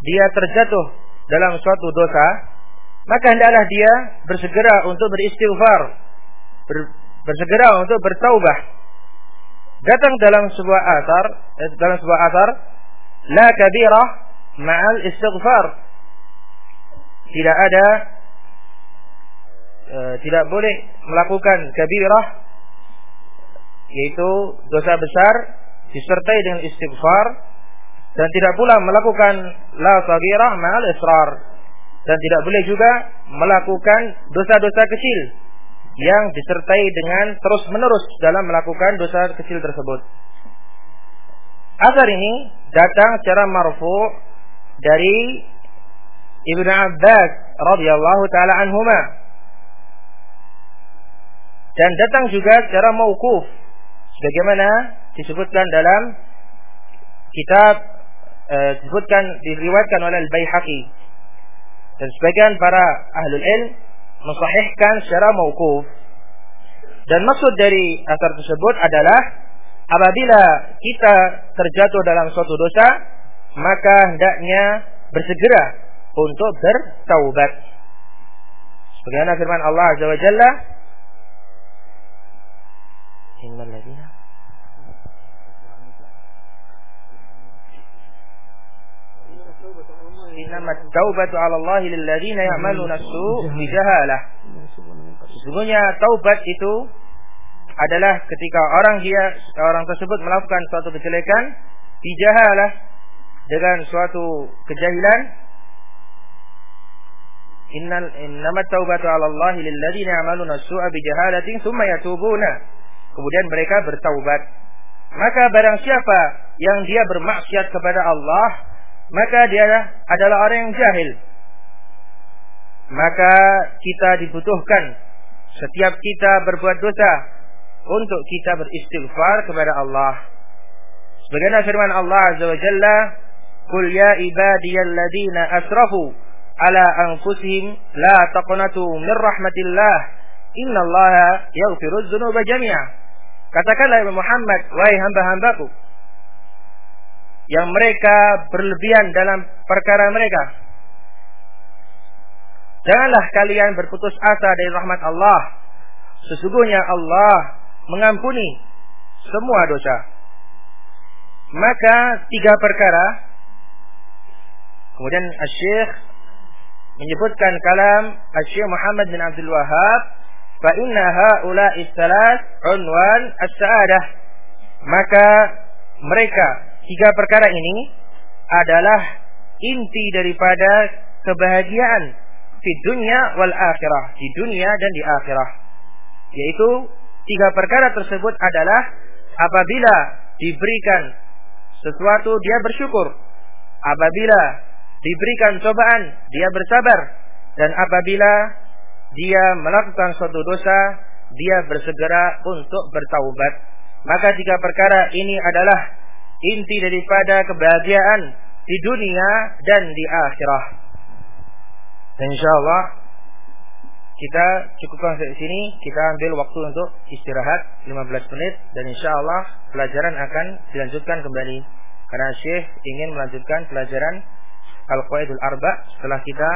dia terjatuh dalam suatu dosa, maka hendaklah dia bersegera untuk beristighfar, ber, bersegera untuk bertaubah. Datang dalam sebuah asar, eh, dalam sebuah asar, la kabirah ma'al istighfar. Tidak ada e, tidak boleh melakukan kabirah yaitu dosa besar disertai dengan istighfar dan tidak pula melakukan la kabirah ma'al israr dan tidak boleh juga melakukan dosa-dosa kecil yang disertai dengan terus-menerus dalam melakukan dosa kecil tersebut. Asar ini datang secara marfu dari Ibnu Abbas radhiyallahu taala anhuma dan datang juga secara mauquf sebagaimana disebutkan dalam kitab eh, disebutkan diriwayatkan oleh Al-Baihaqi. Dan sebagian para ahlul ilm mensahihkan secara mauquf. Dan maksud dari asar tersebut adalah apabila kita terjatuh dalam suatu dosa maka hendaknya bersegera untuk bertaubat. Sebagaimana firman Allah Azza wa Jalla, "Innal Innama taubatu 'ala Allah lil ladzina ya'maluna su' bi. Sesungguhnya taubat itu adalah ketika orang dia orang tersebut melakukan suatu kejelekan bijahalah dengan suatu kejahilan. Innal innamat taubatu 'ala Allah lil ladzina ya'maluna su'a bijahalatin tsumma yatubuna. Kemudian mereka bertaubat. Maka barang siapa yang dia bermaksiat kepada Allah maka dia adalah orang yang jahil maka kita dibutuhkan setiap kita berbuat dosa untuk kita beristighfar kepada Allah. Sebagaimana firman Allah Azza wa Jalla, "Qul ya ibadiyalladzina asrafu ala anfusihim la taqnatu min rahmatillah, innallaha yaghfirudz dzunuba jami'a." Katakanlah Muhammad, wahai hamba-hambaku yang mereka berlebihan dalam perkara mereka. Janganlah kalian berputus asa dari rahmat Allah. Sesungguhnya Allah mengampuni semua dosa. Maka tiga perkara kemudian Asy-Syaikh menyebutkan kalam Asy-Syaikh Muhammad bin Abdul Wahhab fa inna haula'i tsalas unwan as-sa'adah. Maka mereka tiga perkara ini adalah inti daripada kebahagiaan di dunia wal akhirah, di dunia dan di akhirah. Yaitu Tiga perkara tersebut adalah apabila diberikan sesuatu dia bersyukur. Apabila diberikan cobaan dia bersabar dan apabila dia melakukan suatu dosa dia bersegera untuk bertaubat. Maka tiga perkara ini adalah inti daripada kebahagiaan di dunia dan di akhirat. Insyaallah kita cukupkan sampai sini. Kita ambil waktu untuk istirahat 15 menit dan insya Allah pelajaran akan dilanjutkan kembali. Karena Syekh ingin melanjutkan pelajaran Al-Qaidul Arba setelah kita